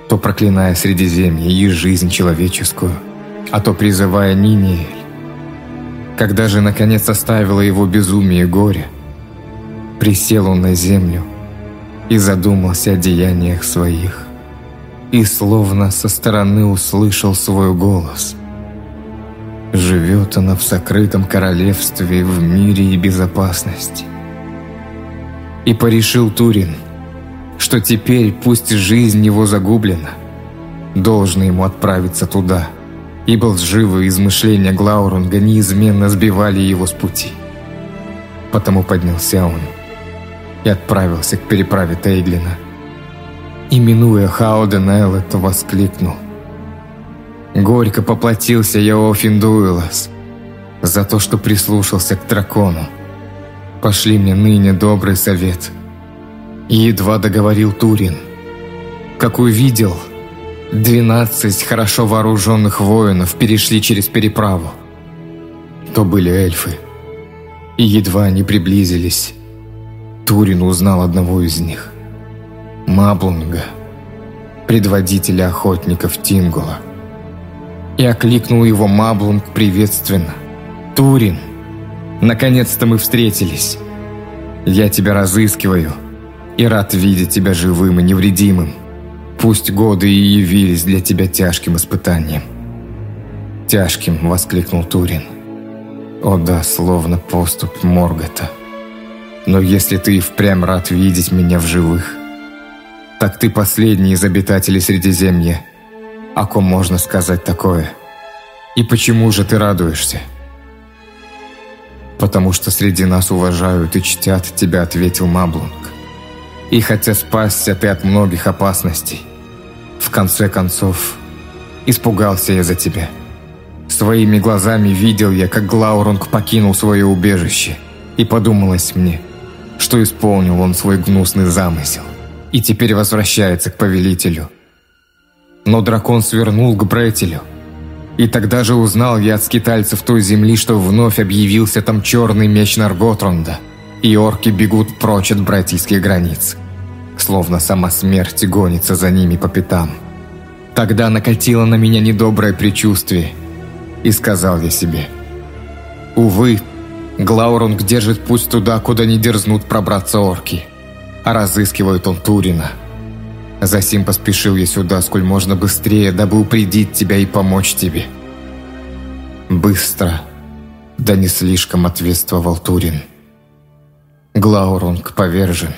то проклиная Средиземье и жизнь человеческую, а то призывая Ниниэль. Когда же наконец оставило его безумие и горе, присел он на землю и задумался о деяниях своих, и словно со стороны услышал свой голос – Живет она в сокрытом королевстве в мире и безопасности. И порешил Турин, что теперь, пусть жизнь его загублена, должно ему отправиться туда, ибо лживые измышления Глаурунга неизменно сбивали его с пути. Потому поднялся он и отправился к переправе Тейглина. И, минуя Хауден Эллет, воскликнул – Горько поплатился я Офиндуэлас за то, что прислушался к дракону. Пошли мне ныне добрый совет. Едва договорил Турин. Как увидел, двенадцать хорошо вооруженных воинов перешли через переправу. То были эльфы. И едва они приблизились, Турин узнал одного из них. Маблунга, предводителя охотников Тингула. И окликнул его Маблунг приветственно. «Турин, наконец-то мы встретились. Я тебя разыскиваю и рад видеть тебя живым и невредимым. Пусть годы и явились для тебя тяжким испытанием». «Тяжким!» — воскликнул Турин. «О да, словно поступ Моргота. Но если ты и впрямь рад видеть меня в живых, так ты последний из обитателей Средиземья — о ком можно сказать такое? И почему же ты радуешься? Потому что среди нас уважают и чтят тебя, ответил Маблунг. И хотя спасся ты от многих опасностей, в конце концов, испугался я за тебя. Своими глазами видел я, как Глаурунг покинул свое убежище, и подумалось мне, что исполнил он свой гнусный замысел, и теперь возвращается к повелителю – но дракон свернул к Бретелю. И тогда же узнал я от скитальцев той земли, что вновь объявился там черный меч Нарготронда, и орки бегут прочь от братийских границ. Словно сама смерть гонится за ними по пятам. Тогда накатило на меня недоброе предчувствие, и сказал я себе, «Увы, Глаурунг держит путь туда, куда не дерзнут пробраться орки, а разыскивают он Турина». Засим поспешил я сюда, сколь можно быстрее, дабы упредить тебя и помочь тебе. Быстро, да не слишком ответствовал Турин. Глауронг повержен.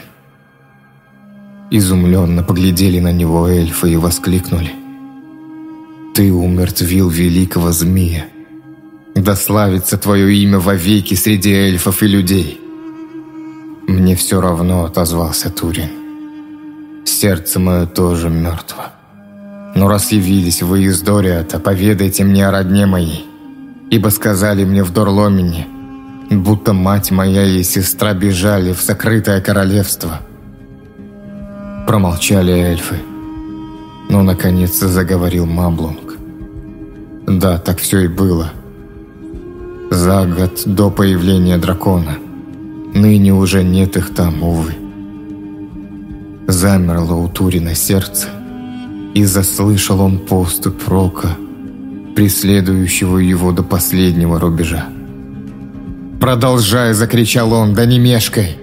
Изумленно поглядели на него эльфы и воскликнули. «Ты умертвил великого змея. Да славится твое имя вовеки среди эльфов и людей!» «Мне все равно», — отозвался Турин. «Сердце мое тоже мертво. Но раз явились вы из Дориата, поведайте мне о родне моей, ибо сказали мне в Дорломине, будто мать моя и сестра бежали в сокрытое королевство». Промолчали эльфы. Но, наконец, заговорил Маблунг. Да, так все и было. За год до появления дракона. Ныне уже нет их там, увы. Замерло у Турина сердце, и заслышал он поступ рока, преследующего его до последнего рубежа. «Продолжай!» – закричал он, – «да не мешкай!»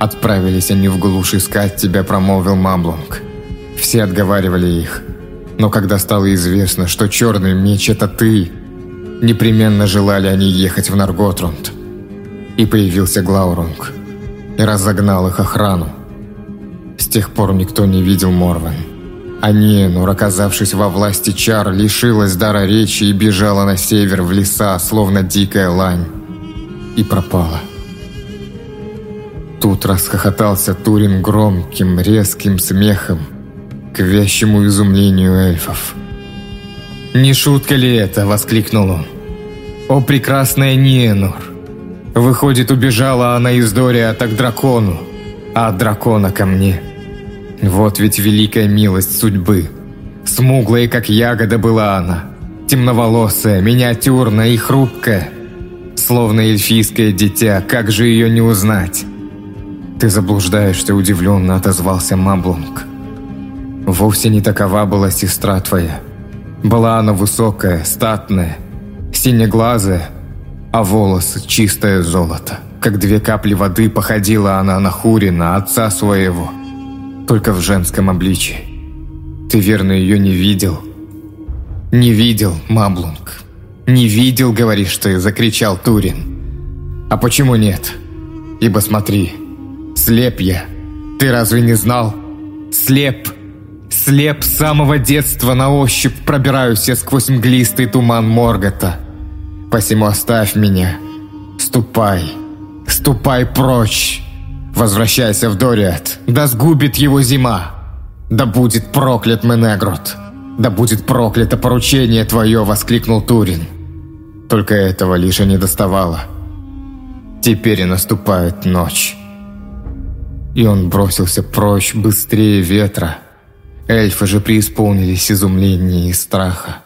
Отправились они в глушь искать тебя, промолвил Маблунг. Все отговаривали их. Но когда стало известно, что черный меч – это ты, непременно желали они ехать в Нарготрунд. И появился Глаурунг. И разогнал их охрану. С тех пор никто не видел Морвен. А Ненур, оказавшись во власти чар, лишилась дара речи и бежала на север в леса, словно дикая лань. И пропала. Тут расхохотался Турин громким, резким смехом, к вящему изумлению эльфов. «Не шутка ли это?» – воскликнул он. «О, прекрасная Ниенур! Выходит, убежала она из Дориата к дракону, а от дракона ко мне. Вот ведь великая милость судьбы. Смуглая, как ягода, была она, темноволосая, миниатюрная и хрупкая, словно эльфийское дитя, как же ее не узнать?» «Ты заблуждаешься», – удивленно отозвался Маблунг. «Вовсе не такова была сестра твоя. Была она высокая, статная, синеглазая, а волосы – чистое золото. Как две капли воды походила она на Хурина, отца своего, только в женском обличии. Ты верно ее не видел?» «Не видел, Маблунг. Не видел, говоришь ты», – закричал Турин. «А почему нет? Ибо смотри, Слеп я. Ты разве не знал? Слеп. Слеп с самого детства на ощупь пробираюсь я сквозь мглистый туман Моргота. Посему оставь меня. Ступай. Ступай прочь. Возвращайся в Дориат. Да сгубит его зима. Да будет проклят Менегрот. Да будет проклято поручение твое, воскликнул Турин. Только этого лишь и не доставало. Теперь и наступает ночь. И он бросился прочь быстрее ветра. Эльфы же преисполнились изумления и страха.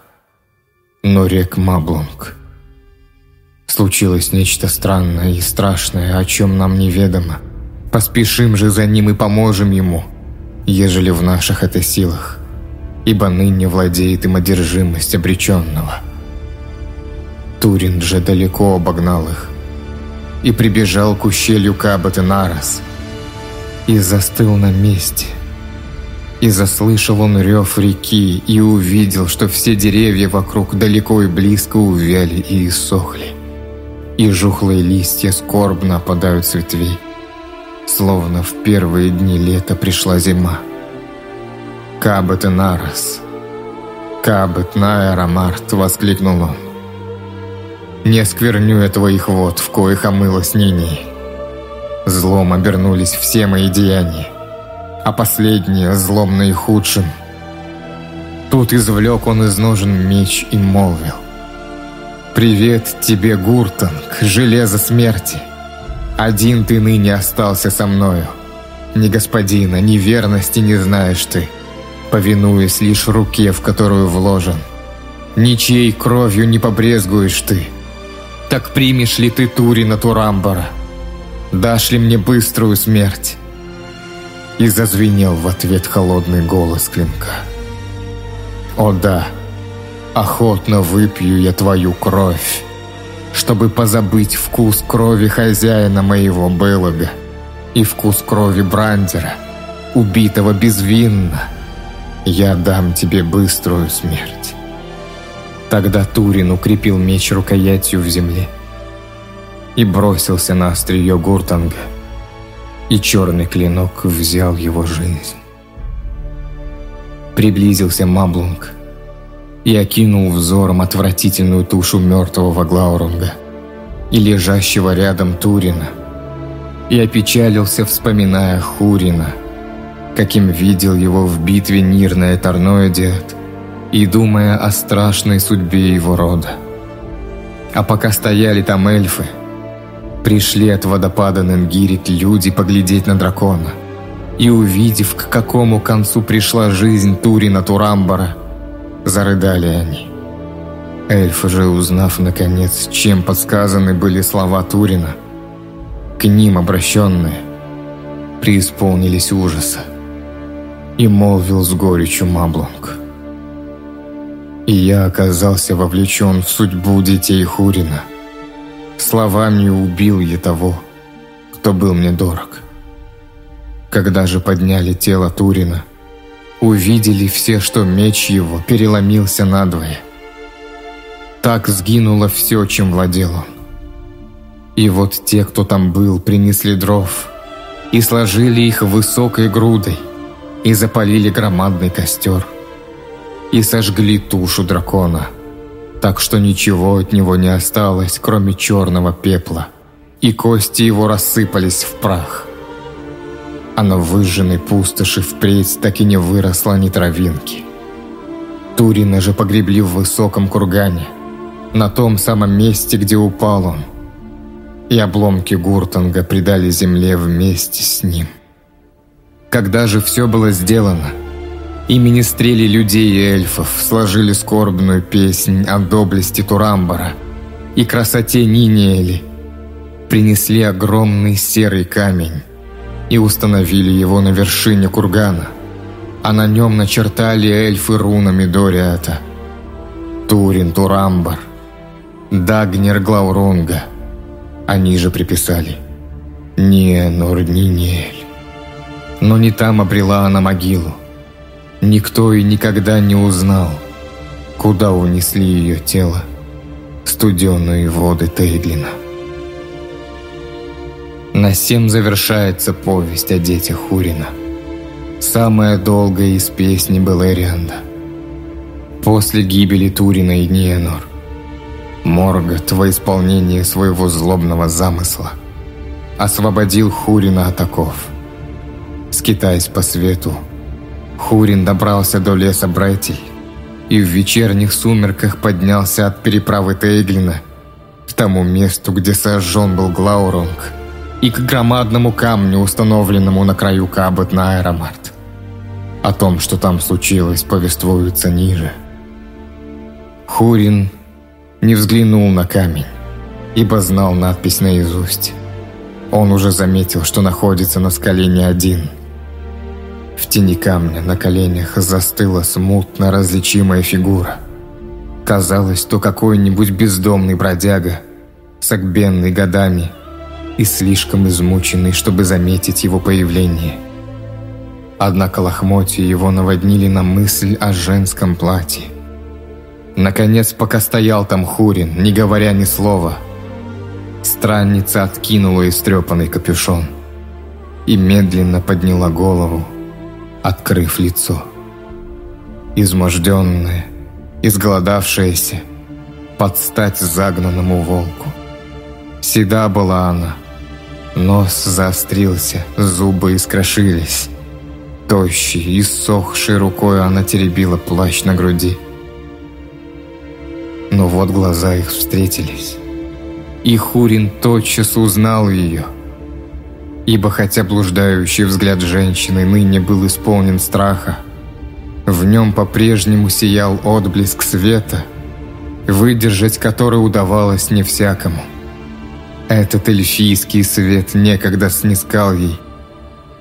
Но рек Маблунг. Случилось нечто странное и страшное, о чем нам неведомо. Поспешим же за ним и поможем ему, ежели в наших это силах, ибо ныне владеет им одержимость обреченного. Турин же далеко обогнал их и прибежал к ущелью Кабаты-Нарас – и застыл на месте. И заслышал он рев реки, и увидел, что все деревья вокруг далеко и близко увяли и иссохли. И жухлые листья скорбно опадают с ветвей, словно в первые дни лета пришла зима. «Кабет и Нарас! Кабет Найарамарт!» — воскликнул он. «Не скверню я твоих вод, в коих омылась Нинии!» Злом обернулись все мои деяния, а последнее злом наихудшим. Тут извлек он из ножен меч и молвил. «Привет тебе, Гуртанг, железо смерти! Один ты ныне остался со мною. Ни господина, ни верности не знаешь ты, повинуясь лишь руке, в которую вложен. Ничьей кровью не побрезгуешь ты. Так примешь ли ты Турина Турамбара?» Дашь ли мне быструю смерть?» И зазвенел в ответ холодный голос клинка. «О да, охотно выпью я твою кровь, чтобы позабыть вкус крови хозяина моего Белога и вкус крови Брандера, убитого безвинно, я дам тебе быструю смерть». Тогда Турин укрепил меч рукоятью в земле и бросился на острие Гуртанга, и черный клинок взял его жизнь. Приблизился Маблунг и окинул взором отвратительную тушу мертвого Глаурунга и лежащего рядом Турина, и опечалился, вспоминая Хурина, каким видел его в битве Нирная Тарноэдиат, и думая о страшной судьбе его рода. А пока стояли там эльфы, пришли от водопада Ненгирит люди поглядеть на дракона – и, увидев, к какому концу пришла жизнь Турина Турамбара, зарыдали они. Эльфы же, узнав, наконец, чем подсказаны были слова Турина, к ним обращенные, преисполнились ужаса. И молвил с горечью Маблонг. И я оказался вовлечен в судьбу детей Хурина. Словами убил я того, кто был мне дорог. Когда же подняли тело Турина, увидели все, что меч его переломился надвое. Так сгинуло все, чем владел он. И вот те, кто там был, принесли дров и сложили их высокой грудой и запалили громадный костер и сожгли тушу дракона, так что ничего от него не осталось, кроме черного пепла, и кости его рассыпались в прах а на выжженной пустоши впредь так и не выросла ни травинки. Турина же погребли в высоком кургане, на том самом месте, где упал он, и обломки Гуртанга придали земле вместе с ним. Когда же все было сделано, и министрели людей и эльфов сложили скорбную песнь о доблести Турамбара и красоте Ниниэли, принесли огромный серый камень, и установили его на вершине кургана, а на нем начертали эльфы рунами Дориата. Турин Турамбар, Дагнер Глаурунга. Они же приписали Ниенор Ниниэль. Но не там обрела она могилу. Никто и никогда не узнал, куда унесли ее тело студеные воды Тейглина. На сем завершается повесть о детях Хурина. Самая долгая из песней Белэрианда. После гибели Турина и Ниенор, Моргот во исполнение своего злобного замысла освободил Хурина от оков. Скитаясь по свету, Хурин добрался до леса Бретель и в вечерних сумерках поднялся от переправы Тейглина к тому месту, где сожжен был Глауронг – и к громадному камню, установленному на краю Кабот на Аэромарт. О том, что там случилось, повествуется ниже. Хурин не взглянул на камень, ибо знал надпись наизусть. Он уже заметил, что находится на скале не один. В тени камня на коленях застыла смутно различимая фигура. Казалось, то какой-нибудь бездомный бродяга, согбенный годами – и слишком измученный, чтобы заметить его появление. Однако лохмотья его наводнили на мысль о женском платье. Наконец, пока стоял там Хурин, не говоря ни слова, странница откинула истрепанный капюшон и медленно подняла голову, открыв лицо. Изможденная, изголодавшаяся, под стать загнанному волку. Седа была она, Нос заострился, зубы искрошились. Тощей, иссохшей рукой она теребила плащ на груди. Но вот глаза их встретились. И Хурин тотчас узнал ее. Ибо хотя блуждающий взгляд женщины ныне был исполнен страха, в нем по-прежнему сиял отблеск света, выдержать который удавалось не всякому. Этот эльфийский свет некогда снискал ей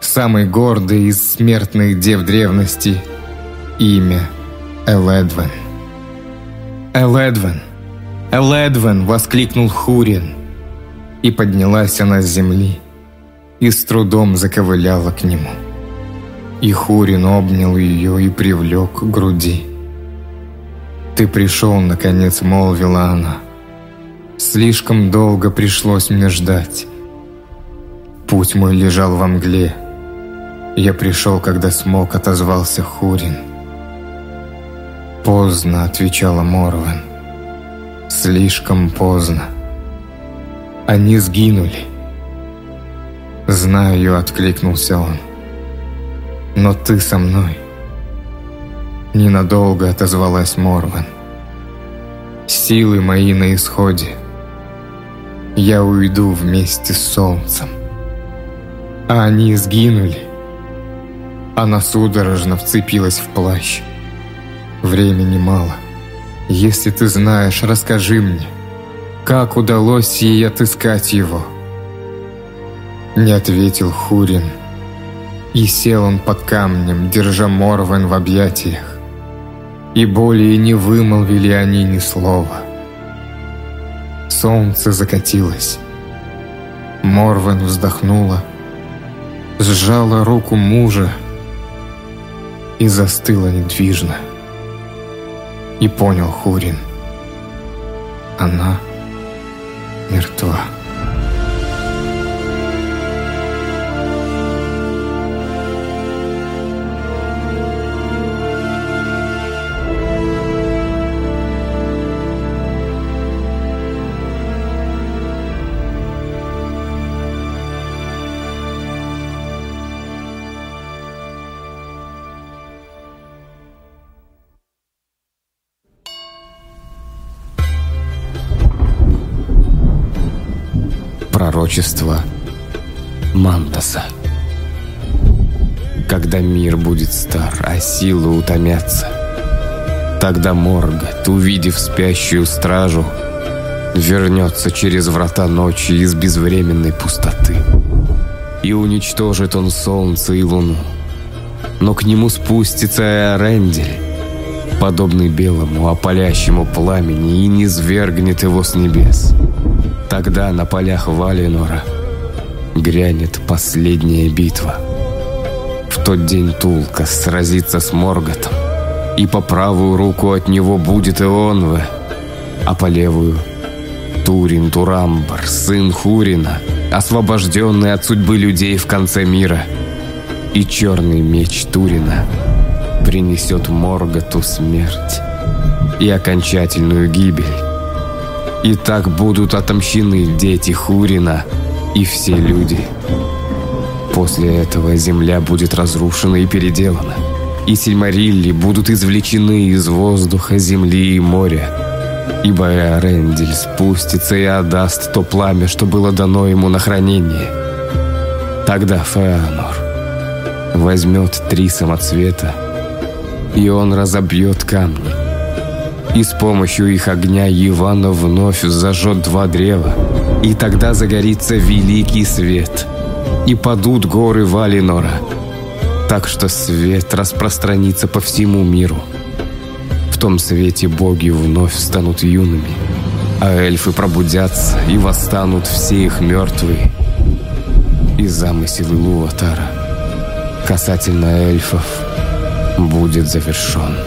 самый гордый из смертных дев древности имя Эледвен. «Эледвен! Эледвен!» — воскликнул Хурин. И поднялась она с земли и с трудом заковыляла к нему. И Хурин обнял ее и привлек к груди. «Ты пришел, наконец», — молвила она. «Слишком долго пришлось мне ждать. Путь мой лежал во мгле. Я пришел, когда смог», — отозвался Хурин. «Поздно», — отвечала Морван. «Слишком поздно. Они сгинули». «Знаю», — откликнулся он. «Но ты со мной». Ненадолго отозвалась Морван. «Силы мои на исходе. Я уйду вместе с солнцем». А они сгинули. Она судорожно вцепилась в плащ. Времени мало. Если ты знаешь, расскажи мне, как удалось ей отыскать его?» Не ответил Хурин. И сел он под камнем, держа Морвен в объятиях. И более не вымолвили они ни слова. Солнце закатилось. Морвен вздохнула, сжала руку мужа и застыла недвижно. И понял Хурин. Она мертва. Пророчество Мандаса. Когда мир будет стар, а силы утомятся, тогда Моргот, увидев спящую стражу, вернется через врата ночи из безвременной пустоты. И уничтожит он солнце и луну. Но к нему спустится Эорендель, подобный белому опалящему пламени, и не свергнет его с небес. Тогда на полях Валинора грянет последняя битва. В тот день Тулка сразится с Морготом, и по правую руку от него будет Ионве, а по левую — Турин Турамбар, сын Хурина, освобожденный от судьбы людей в конце мира. И черный меч Турина принесет Морготу смерть и окончательную гибель. И так будут отомщены дети Хурина и все люди. После этого земля будет разрушена и переделана, и Сильмарилли будут извлечены из воздуха, земли и моря. Ибо Эорендель спустится и отдаст то пламя, что было дано ему на хранение. Тогда Феанор возьмет три самоцвета, и он разобьет камни, и с помощью их огня Ивана вновь зажжет два древа, и тогда загорится великий свет, и падут горы Валинора, так что свет распространится по всему миру. В том свете боги вновь станут юными, а эльфы пробудятся и восстанут все их мертвые. И замысел Илуватара касательно эльфов будет завершен.